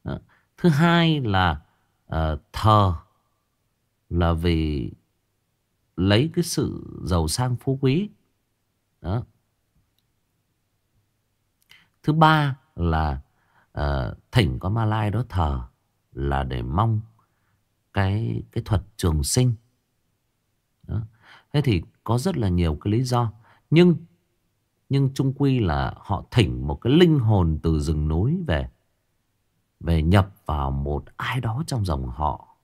Đó. Thứ hai là uh, thờ là vì lấy cái sự giàu sang phú quý. Đó. Thứ ba là uh, thỉnh có Ma Lai đó thờ là để mong cái cái thuật trường sinh. Đó. Thế thì có rất là nhiều cái lý do. Nhưng nhưng chung quy là họ thỉnh một cái linh hồn từ rừng núi về về nhập vào một ai đó trong dòng họ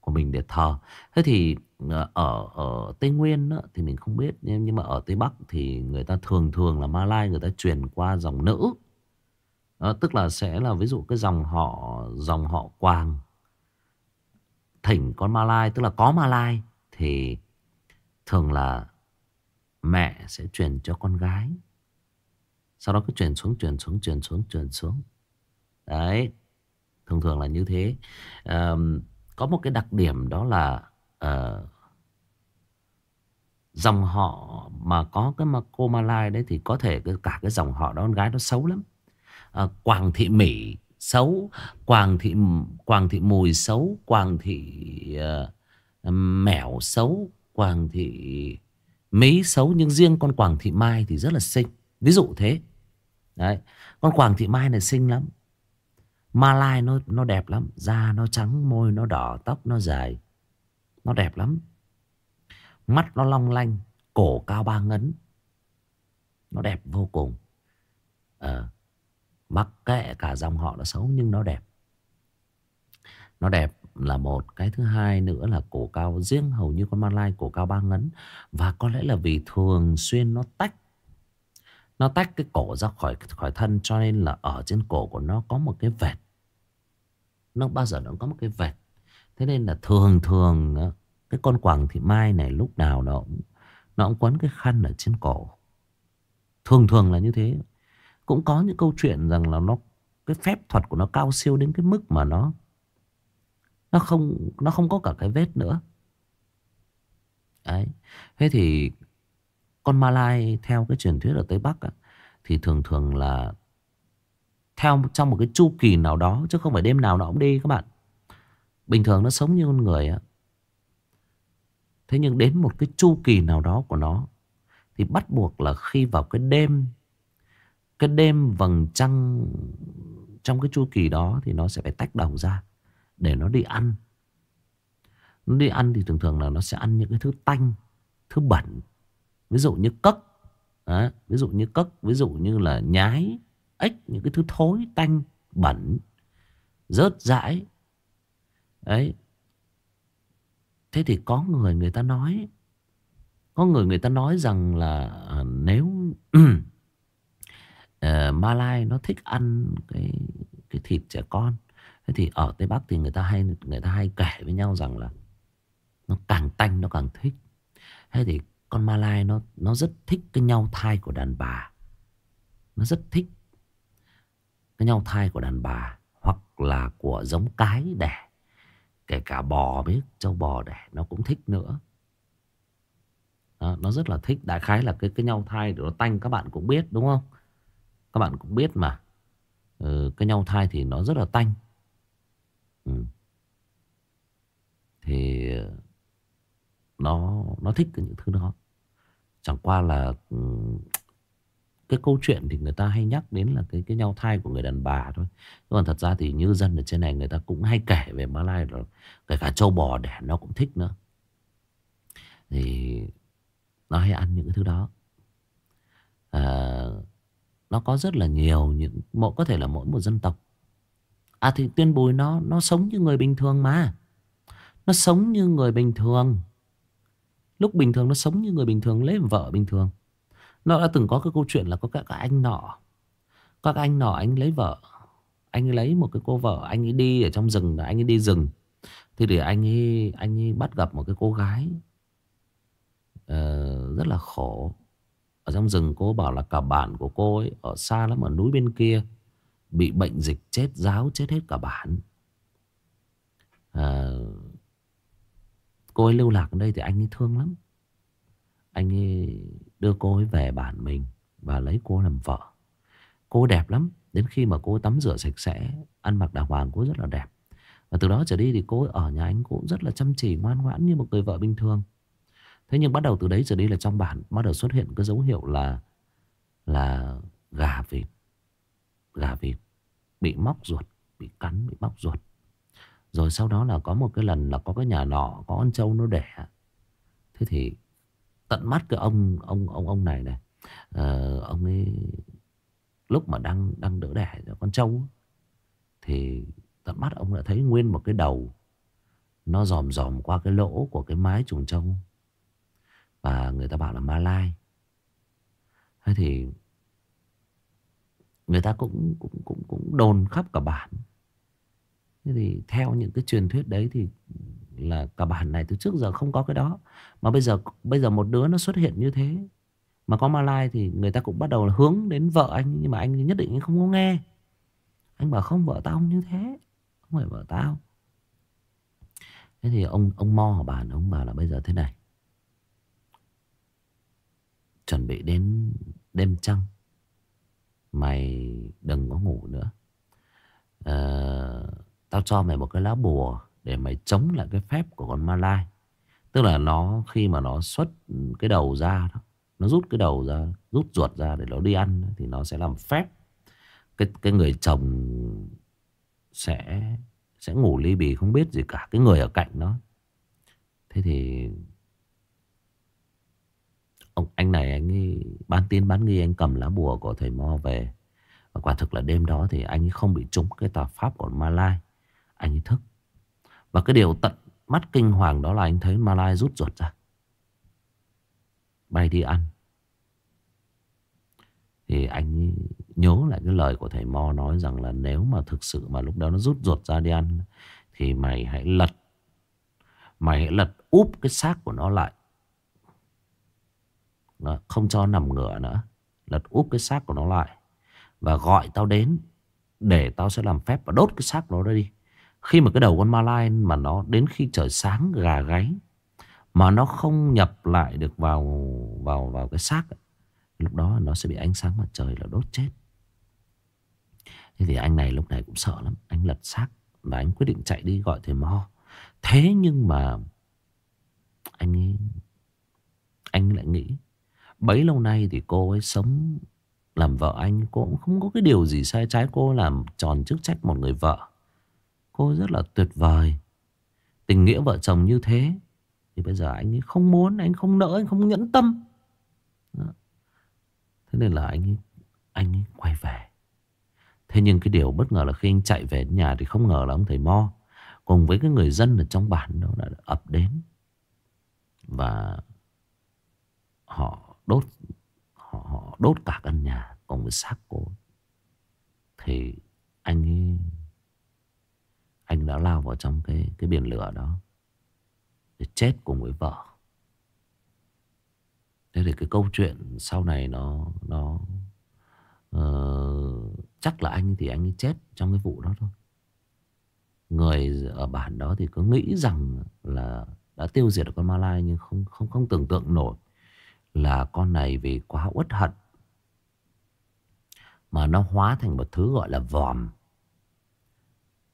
của mình để thờ. Thế thì ờ, ở ở Tây Nguyên đó, thì mình không biết nhưng, nhưng mà ở Tây Bắc thì người ta thường thường là Malai người ta truyền qua dòng nữ đó, tức là sẽ là ví dụ cái dòng họ dòng họ Quàng thỉnh con Malai tức là có Malai thì thường là mẹ sẽ truyền cho con gái sau đó cứ truyền xuống truyền xuống truyền xuống truyền xuống đấy thường thường là như thế à, có một cái đặc điểm đó là à, dòng họ mà có cái mà cô Malai đấy thì có thể cái, cả cái dòng họ đó con gái nó xấu lắm. À, Quảng thị Mỹ xấu, Quảng thị Quảng thị Mùi xấu, Quảng thị uh, Mẻo xấu, Quảng thị Mỹ xấu nhưng riêng con Quảng thị Mai thì rất là xinh. Ví dụ thế. Đấy, con quảng thị Mai này xinh lắm. Malai nó nó đẹp lắm, da nó trắng, môi nó đỏ, tóc nó dài. Nó đẹp lắm. Mắt nó long lanh Cổ cao ba ngấn. Nó đẹp vô cùng. Ờ, à, Mắc kệ cả dòng họ nó xấu Nhưng nó đẹp. Nó đẹp là một. Cái thứ hai nữa là cổ cao Riêng. Hầu như con Malai cổ cao ba ngấn. Và có lẽ là vì thường xuyên nó tách nó tách cái cổ ra khỏi khỏi thân Cho nên là ở trên cổ của nó có một cái vệt Nó bao giờ nó có một cái vệt Thế nên là thường thường ờ, cái con quàng thị mai này lúc nào nó cũng, nó cũng quấn cái khăn ở trên cổ. Thường thường là như thế. Cũng có những câu chuyện rằng là nó Cái phép thuật của nó cao siêu đến cái mức mà nó Nó không Nó không có cả cái vết nữa Đấy Thế thì con ma lai theo cái truyền thuyết ở Tây Bắc á, Thì thường thường là Theo trong một cái chu kỳ nào đó Chứ không phải đêm nào nó cũng đi các bạn. Bình thường nó sống như con người á. Thế nhưng đến một cái chu kỳ nào đó của nó Thì bắt buộc là khi vào cái đêm Cái đêm vầng trăng Trong cái chu kỳ đó Thì nó sẽ phải tách đầu ra Để nó đi ăn. Nó đi ăn thì thường thường là nó sẽ ăn những cái thứ tanh Thứ bẩn. Ví dụ như cất à, Ví dụ như cất Ví dụ như là nhái Ếch Những cái thứ thối tanh bẩn Rớt rãi. Đấy. Thế thì có người người ta nói Có người người ta nói rằng là à, Nếu [clears throat] ờ, uh, Malai nó thích ăn cái cái thịt trẻ con Thế thì ở Tây Bắc thì người ta hay người ta hay kể với nhau rằng là Nó càng tanh nó càng thích. Thế thì con Malai nó nó rất thích cái nhau thai của đàn bà. Nó rất thích Cái nhau thai của đàn bà Hoặc là của giống cái đẻ. Kể cả bò biết Châu bò đẻ nó cũng thích nữa. Đó, Nó rất là thích. Đại khái là cái cái nhau thai nó tanh Các bạn cũng biết đúng không? Các bạn cũng biết mà. Ừ, Cái nhau thai thì nó rất là tanh. Ừ. Thì ờ, Nó Nó thích những thứ đó. Chẳng qua là cái câu chuyện thì người ta hay nhắc đến là cái cái nhau thai của người đàn bà thôi. Còn thật ra thì như dân ở trên này người ta cũng hay kể về Malai rồi. Kể cả trâu bò đẻ nó cũng thích nữa. Thì nó hay ăn những cái thứ đó. À, nó có rất là nhiều những mỗi có thể là mỗi một dân tộc. À thì tuyên bùi nó nó sống như người bình thường mà. Nó sống như người bình thường. Lúc bình thường nó sống như người bình thường lấy vợ bình thường. Nó đã từng có cái câu chuyện là có các anh nọ. Các anh nọ anh lấy vợ. Anh ấy lấy một cái cô vợ Anh ấy đi ở trong rừng Anh ấy đi rừng. Thì để anh ấy, anh ấy bắt gặp một cái cô gái uh, Rất là khổ. Ở trong rừng cô bảo là cả bản của cô ấy Ở xa lắm ở núi bên kia Bị bệnh dịch chết giáo chết hết cả bản. Uh, Cô ấy lưu lạc ở đây thì anh ấy thương lắm Anh ấy đưa cô ấy về bản mình và lấy cô làm vợ. Cô đẹp lắm. Đến khi mà cô tắm rửa sạch sẽ, ăn mặc đàng hoàng cô rất là đẹp. Và từ đó trở đi thì cô ấy ở nhà anh cũng rất là chăm chỉ, ngoan ngoãn như một người vợ bình thường. Thế nhưng bắt đầu từ đấy trở đi là trong bản bắt đầu xuất hiện cái dấu hiệu là là gà vịt. Gà vịt bị móc ruột, bị cắn, bị móc ruột. Rồi sau đó là có một cái lần là có cái nhà nọ có con trâu nó đẻ. Thế thì tận mắt cái ông ông ông ông này này uh, ông ấy lúc mà đang đang đỡ đẻ cho con trâu thì tận mắt ông đã thấy nguyên một cái đầu nó dòm dòm qua cái lỗ của cái mái chuồng trâu. Và người ta bảo là ma lai. Thế thì người ta cũng cũng cũng cũng đồn khắp cả bản thế thì theo những cái truyền thuyết đấy thì là cả bản này từ trước giờ không có cái đó. Mà bây giờ bây giờ một đứa nó xuất hiện như thế mà có Malai thì người ta cũng bắt đầu là hướng đến vợ anh nhưng mà anh nhất định anh không có nghe. Anh bảo không vợ tao không như thế không phải vợ tao. Thế thì ông ông mo ở bản ông bảo là bây giờ thế này. Chuẩn bị đến đêm trăng. Mày đừng có ngủ nữa. À, tao cho mày một cái lá bùa để mày chống lại cái phép của con ma lai, Tức là nó khi mà nó xuất cái đầu ra đó, nó rút cái đầu ra, rút ruột ra để nó đi ăn thì nó sẽ làm phép. Cái cái người chồng sẽ sẽ ngủ ly bì không biết gì cả, cái người ở cạnh nó. Thế thì ông anh này anh ấy ban tin bán nghi anh cầm lá bùa của thầy Mo về. Và quả thực là đêm đó thì anh ấy không bị trúng cái tà pháp của Malai. Anh ấy thức. Và cái điều tận mắt kinh hoàng đó là anh thấy Malai rút ruột ra. Bay đi ăn. Thì anh nhớ lại cái lời của thầy Mo nói rằng là nếu mà thực sự mà lúc đó nó rút ruột ra đi ăn thì mày hãy lật. Mày hãy lật úp cái xác của nó lại. Đó, không cho nằm ngửa nữa. Lật úp cái xác của nó lại. Và gọi tao đến Để tao sẽ làm phép và đốt cái xác đó đi khi mà cái đầu con ma lai Mà nó đến khi trời sáng gà gáy Mà nó không nhập lại được vào Vào vào cái xác ấy, Lúc đó nó sẽ bị ánh sáng mặt trời là đốt chết. Thế thì anh này lúc này cũng sợ lắm Anh lật xác Và anh quyết định chạy đi gọi thầy Mo. Thế nhưng mà Anh ấy Anh lại nghĩ Bấy lâu nay thì cô ấy sống Làm vợ anh Cô cũng không có cái điều gì sai trái Cô làm tròn chức trách một người vợ. Cô rất là tuyệt vời. Tình nghĩa vợ chồng như thế Thì bây giờ anh ấy không muốn Anh không nỡ Anh không nhẫn tâm. Đó. Thế nên là anh ấy, anh ấy quay về. Thế nhưng cái điều bất ngờ là khi anh chạy về nhà Thì không ngờ là ông thầy Mo Cùng với cái người dân ở trong bản đó đã ập đến. Và Họ đốt họ, họ đốt cả căn nhà Cùng với xác cô. Thì anh ấy anh đã lao vào trong cái cái biển lửa đó Để chết cùng với vợ Thế thì cái câu chuyện sau này nó nó uh, chắc là anh thì anh ấy chết trong cái vụ đó thôi. Người ở bản đó thì cứ nghĩ rằng là đã tiêu diệt được con ma lai nhưng không không không tưởng tượng nổi là con này vì quá uất hận mà nó hóa thành một thứ gọi là vòm.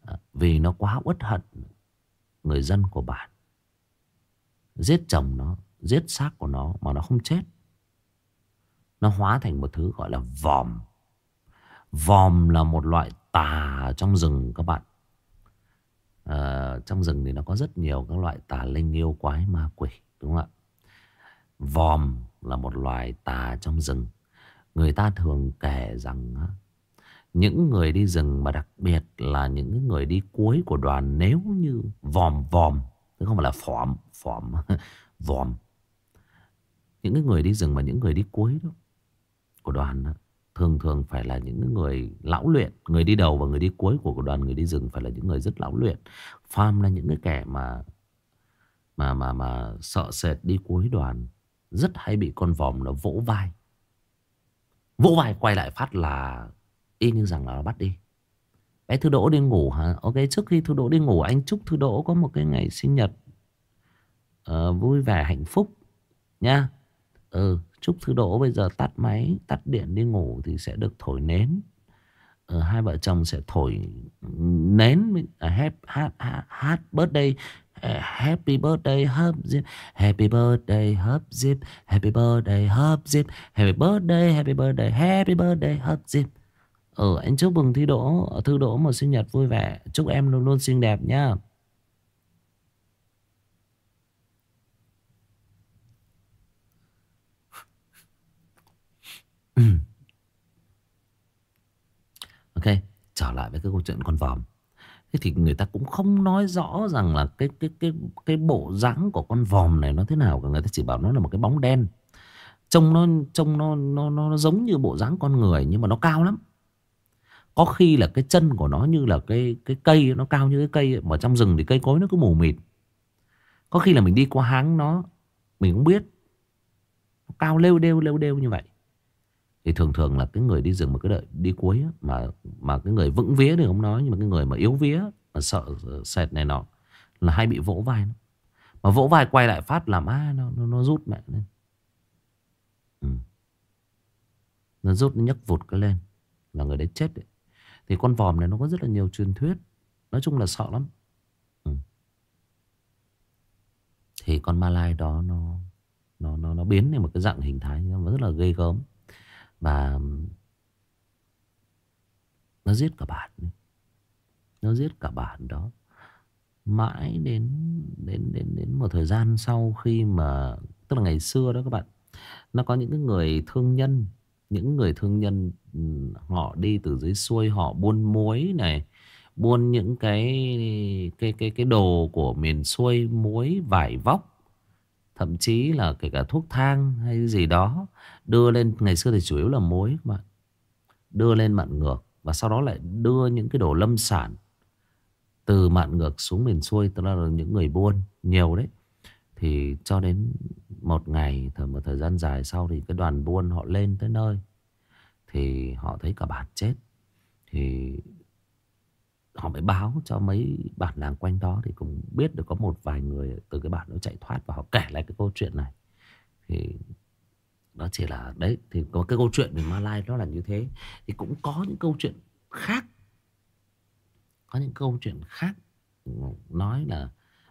À, vì nó quá uất hận người dân của bạn Giết chồng nó giết xác của nó mà nó không chết. Nó hóa thành một thứ gọi là vòm. Vòm là một loại tà trong rừng các bạn. À, trong rừng thì nó có rất nhiều các loại tà linh yêu quái ma quỷ. Đúng không ạ? Vòm là một loài tà trong rừng. Người ta thường kể rằng những người đi rừng mà đặc biệt là những người đi cuối của đoàn nếu như vòm vòm, chứ không phải là phỏm, phỏm, [laughs] vòm. Những cái người đi rừng mà những người đi cuối đó của đoàn đó, thường thường phải là những người lão luyện người đi đầu và người đi cuối của đoàn người đi rừng phải là những người rất lão luyện. Farm là những cái kẻ mà mà mà mà sợ sệt đi cuối đoàn rất hay bị con vòm nó vỗ vai. Vỗ vai quay lại phát là y như rằng là nó bắt đi. Bé thư đỗ đi ngủ hả? Ok trước khi thư đỗ đi ngủ anh chúc thư đỗ có một cái ngày sinh nhật uh, vui vẻ hạnh phúc nha. Ừ, chúc Thư Đỗ bây giờ tắt máy, tắt điện đi ngủ thì sẽ được thổi nến. Ừ, hai vợ chồng sẽ thổi nến à, hát hát hát, hát birthday ờ, Happy birthday hấp zip Happy birthday hấp zip Happy birthday hấp zip Happy birthday Happy birthday Happy birthday hấp zip Ừ anh chúc mừng thi Đỗ Thư Đỗ một sinh nhật vui vẻ. Chúc em luôn luôn xinh đẹp nhá. [laughs] Ok trở lại với cái câu chuyện con vòm. Thế thì người ta cũng không nói rõ rằng là cái cái cái cái bộ dáng của con vòm này nó thế nào cả. Người ta chỉ bảo nó là một cái bóng đen. Trông nó trông nó nó nó, nó giống như bộ dáng con người nhưng mà nó cao lắm có khi là cái chân của nó như là cái cái cây nó cao như cái cây mà trong rừng thì cây cối nó cứ mù mịt có khi là mình đi qua háng nó mình cũng biết nó cao lêu đêu lêu đêu như vậy thì thường thường là cái người đi rừng mà cứ đợi đi cuối á, mà mà cái người vững vía thì không nói nhưng mà cái người mà yếu vía mà sợ sệt này nọ là hay bị vỗ vai nó. mà vỗ vai quay lại phát làm a nó nó, nó rút mẹ lên ừ. nó rút nó nhấc vụt cái lên là người đấy chết đấy thì con vòm này nó có rất là nhiều truyền thuyết. Nói chung là sợ lắm. Ừ. thì con ma lai đó nó nó nó nó biến thành một cái dạng hình thái nó rất là ghê gớm. Và nó giết cả bạn Nó giết cả bạn đó. Mãi đến đến đến đến một thời gian sau khi mà, Tức là ngày xưa đó các bạn, Nó có những cái người thương nhân những người thương nhân ừ, Họ đi từ dưới xuôi Họ buôn muối này Buôn những cái cái cái cái đồ của miền xuôi Muối, vải vóc Thậm chí là kể cả thuốc thang hay gì đó Đưa lên ngày xưa thì chủ yếu là muối mà Đưa lên mạn ngược Và sau đó lại đưa những cái đồ lâm sản Từ mạn ngược xuống miền xuôi Tức là những người buôn Nhiều đấy. Thì cho đến một ngày, thời Một thời gian dài sau thì cái đoàn buôn họ lên tới nơi, Thì họ thấy cả bản chết. Thì họ mới báo cho mấy bản làng quanh đó Thì cũng biết được có một vài người từ cái bản nó chạy thoát Và họ kể lại cái câu chuyện này. Thì đó chỉ là, đấy, Thì có cái câu chuyện về Malai nó là như thế. Thì cũng có những câu chuyện khác, Có những câu chuyện khác Nói là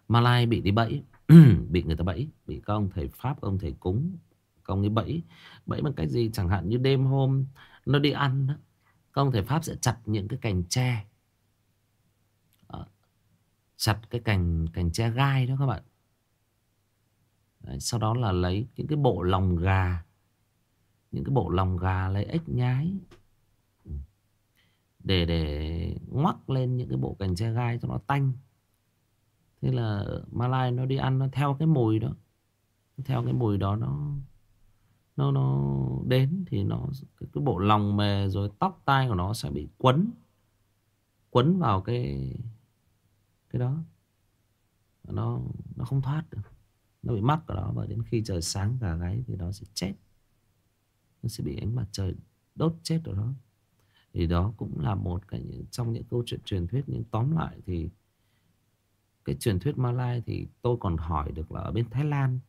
Malai bị đi bẫy. [clears throat] Bị người ta bẫy Bị các ông thầy Pháp, các ông thầy cúng Các ông ấy bẫy. Bẫy bằng cách gì? Chẳng hạn như đêm hôm Nó đi ăn đó Các ông thầy Pháp sẽ chặt những cái cành tre. À, Chặt cái cành cành tre gai đó các bạn. Đấy, Sau đó là lấy những cái bộ lòng gà Những cái bộ lòng gà lấy ếch nhái ừ, để để ngoắc lên những cái bộ cành tre gai cho nó tanh thế là Malai nó đi ăn nó theo cái mùi đó. Theo cái mùi đó nó nó nó đến thì nó cái, cái bộ lòng mề rồi tóc tai của nó sẽ bị quấn quấn vào cái cái đó. Nó nó không thoát được. Nó bị mắc ở đó và đến khi trời sáng cả gáy thì nó sẽ chết. Nó sẽ bị ánh mặt trời đốt chết ở đó. Thì đó cũng là một cái trong những câu chuyện truyền thuyết nhưng tóm lại thì cái truyền thuyết Malai thì tôi còn hỏi được là ở bên Thái Lan.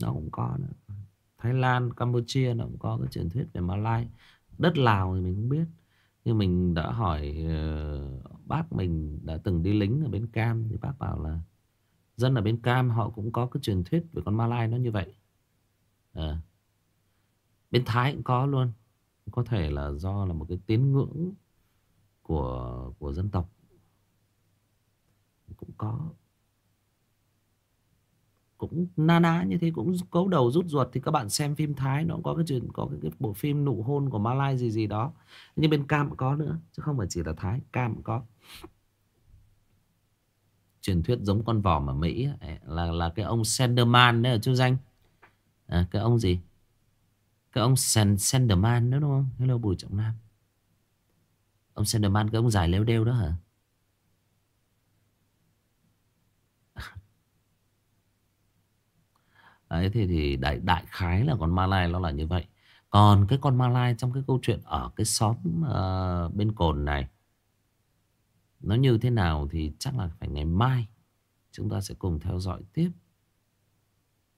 Nó cũng có nữa. Thái Lan, Campuchia nó cũng có cái truyền thuyết về Malai đất Lào thì mình không biết. Nhưng mình đã hỏi uh, bác mình đã từng đi lính ở bên Cam thì bác bảo là dân ở bên Cam họ cũng có cái truyền thuyết về con Malai nó như vậy. À. bên Thái cũng có luôn. Có thể là do là một cái tín ngưỡng của của dân tộc cũng có. Cũng na ná như thế cũng cấu đầu rút ruột thì các bạn xem phim Thái nó cũng có cái chuyện có cái, cái bộ phim nụ hôn của Malai gì gì đó. Nhưng bên Cam cũng có nữa chứ không phải chỉ là Thái Cam cũng có. Truyền thuyết giống con vỏ ở Mỹ ấy, là là cái ông Senderman đấy ở châu danh. À, cái ông gì? Cái ông Senderman đó đúng không? Hello Bùi Trọng Nam. Ông Senderman cái ông dài leo đeo đó hả? Đấy thì, thì đại, đại khái là con ma lai nó là như vậy. Còn cái con ma lai trong cái câu chuyện ở cái xóm uh, bên cồn này Nó như thế nào thì chắc là phải ngày mai Chúng ta sẽ cùng theo dõi tiếp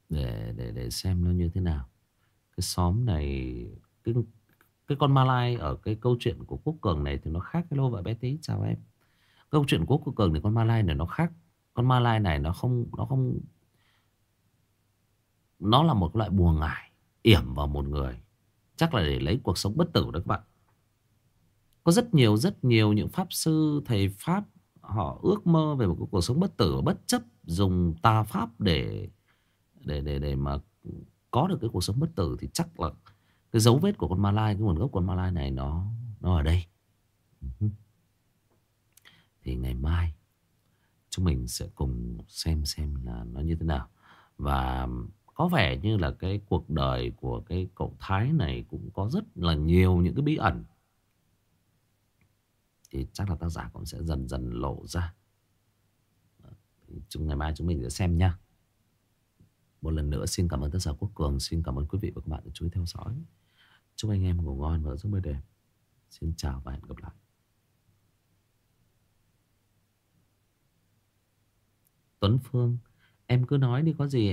Để để để xem nó như thế nào. Cái xóm này Cái, cái con ma lai ở cái câu chuyện của Quốc Cường này Thì nó khác cái lô vợ bé tí. Chào em. Câu chuyện của Quốc Cường thì con ma lai này nó khác. Con ma lai này nó không Nó không nó là một loại bùa ngải, yểm vào một người. Chắc là để lấy cuộc sống bất tử đó các bạn. Có rất nhiều rất nhiều những pháp sư, thầy pháp, họ ước mơ về một cuộc sống bất tử, bất chấp dùng tà pháp để để để để mà có được cái cuộc sống bất tử thì chắc là cái dấu vết của con ma lai, cái nguồn gốc của con ma lai này nó nó ở đây. Ừ thì ngày mai, chúng mình sẽ cùng xem xem là nó như thế nào. Và có vẻ như là cái cuộc đời của cái cậu Thái này cũng có rất là nhiều những cái bí ẩn. Thì chắc là tác giả cũng sẽ dần dần lộ ra. Chúng ngày mai chúng mình sẽ xem nha. Một lần nữa xin cảm ơn tác giả Quốc Cường, xin cảm ơn quý vị và các bạn đã chú ý theo dõi. Chúc anh em ngủ ngon và giấc mơ đẹp. Xin chào và hẹn gặp lại. Tuấn Phương, em cứ nói đi có gì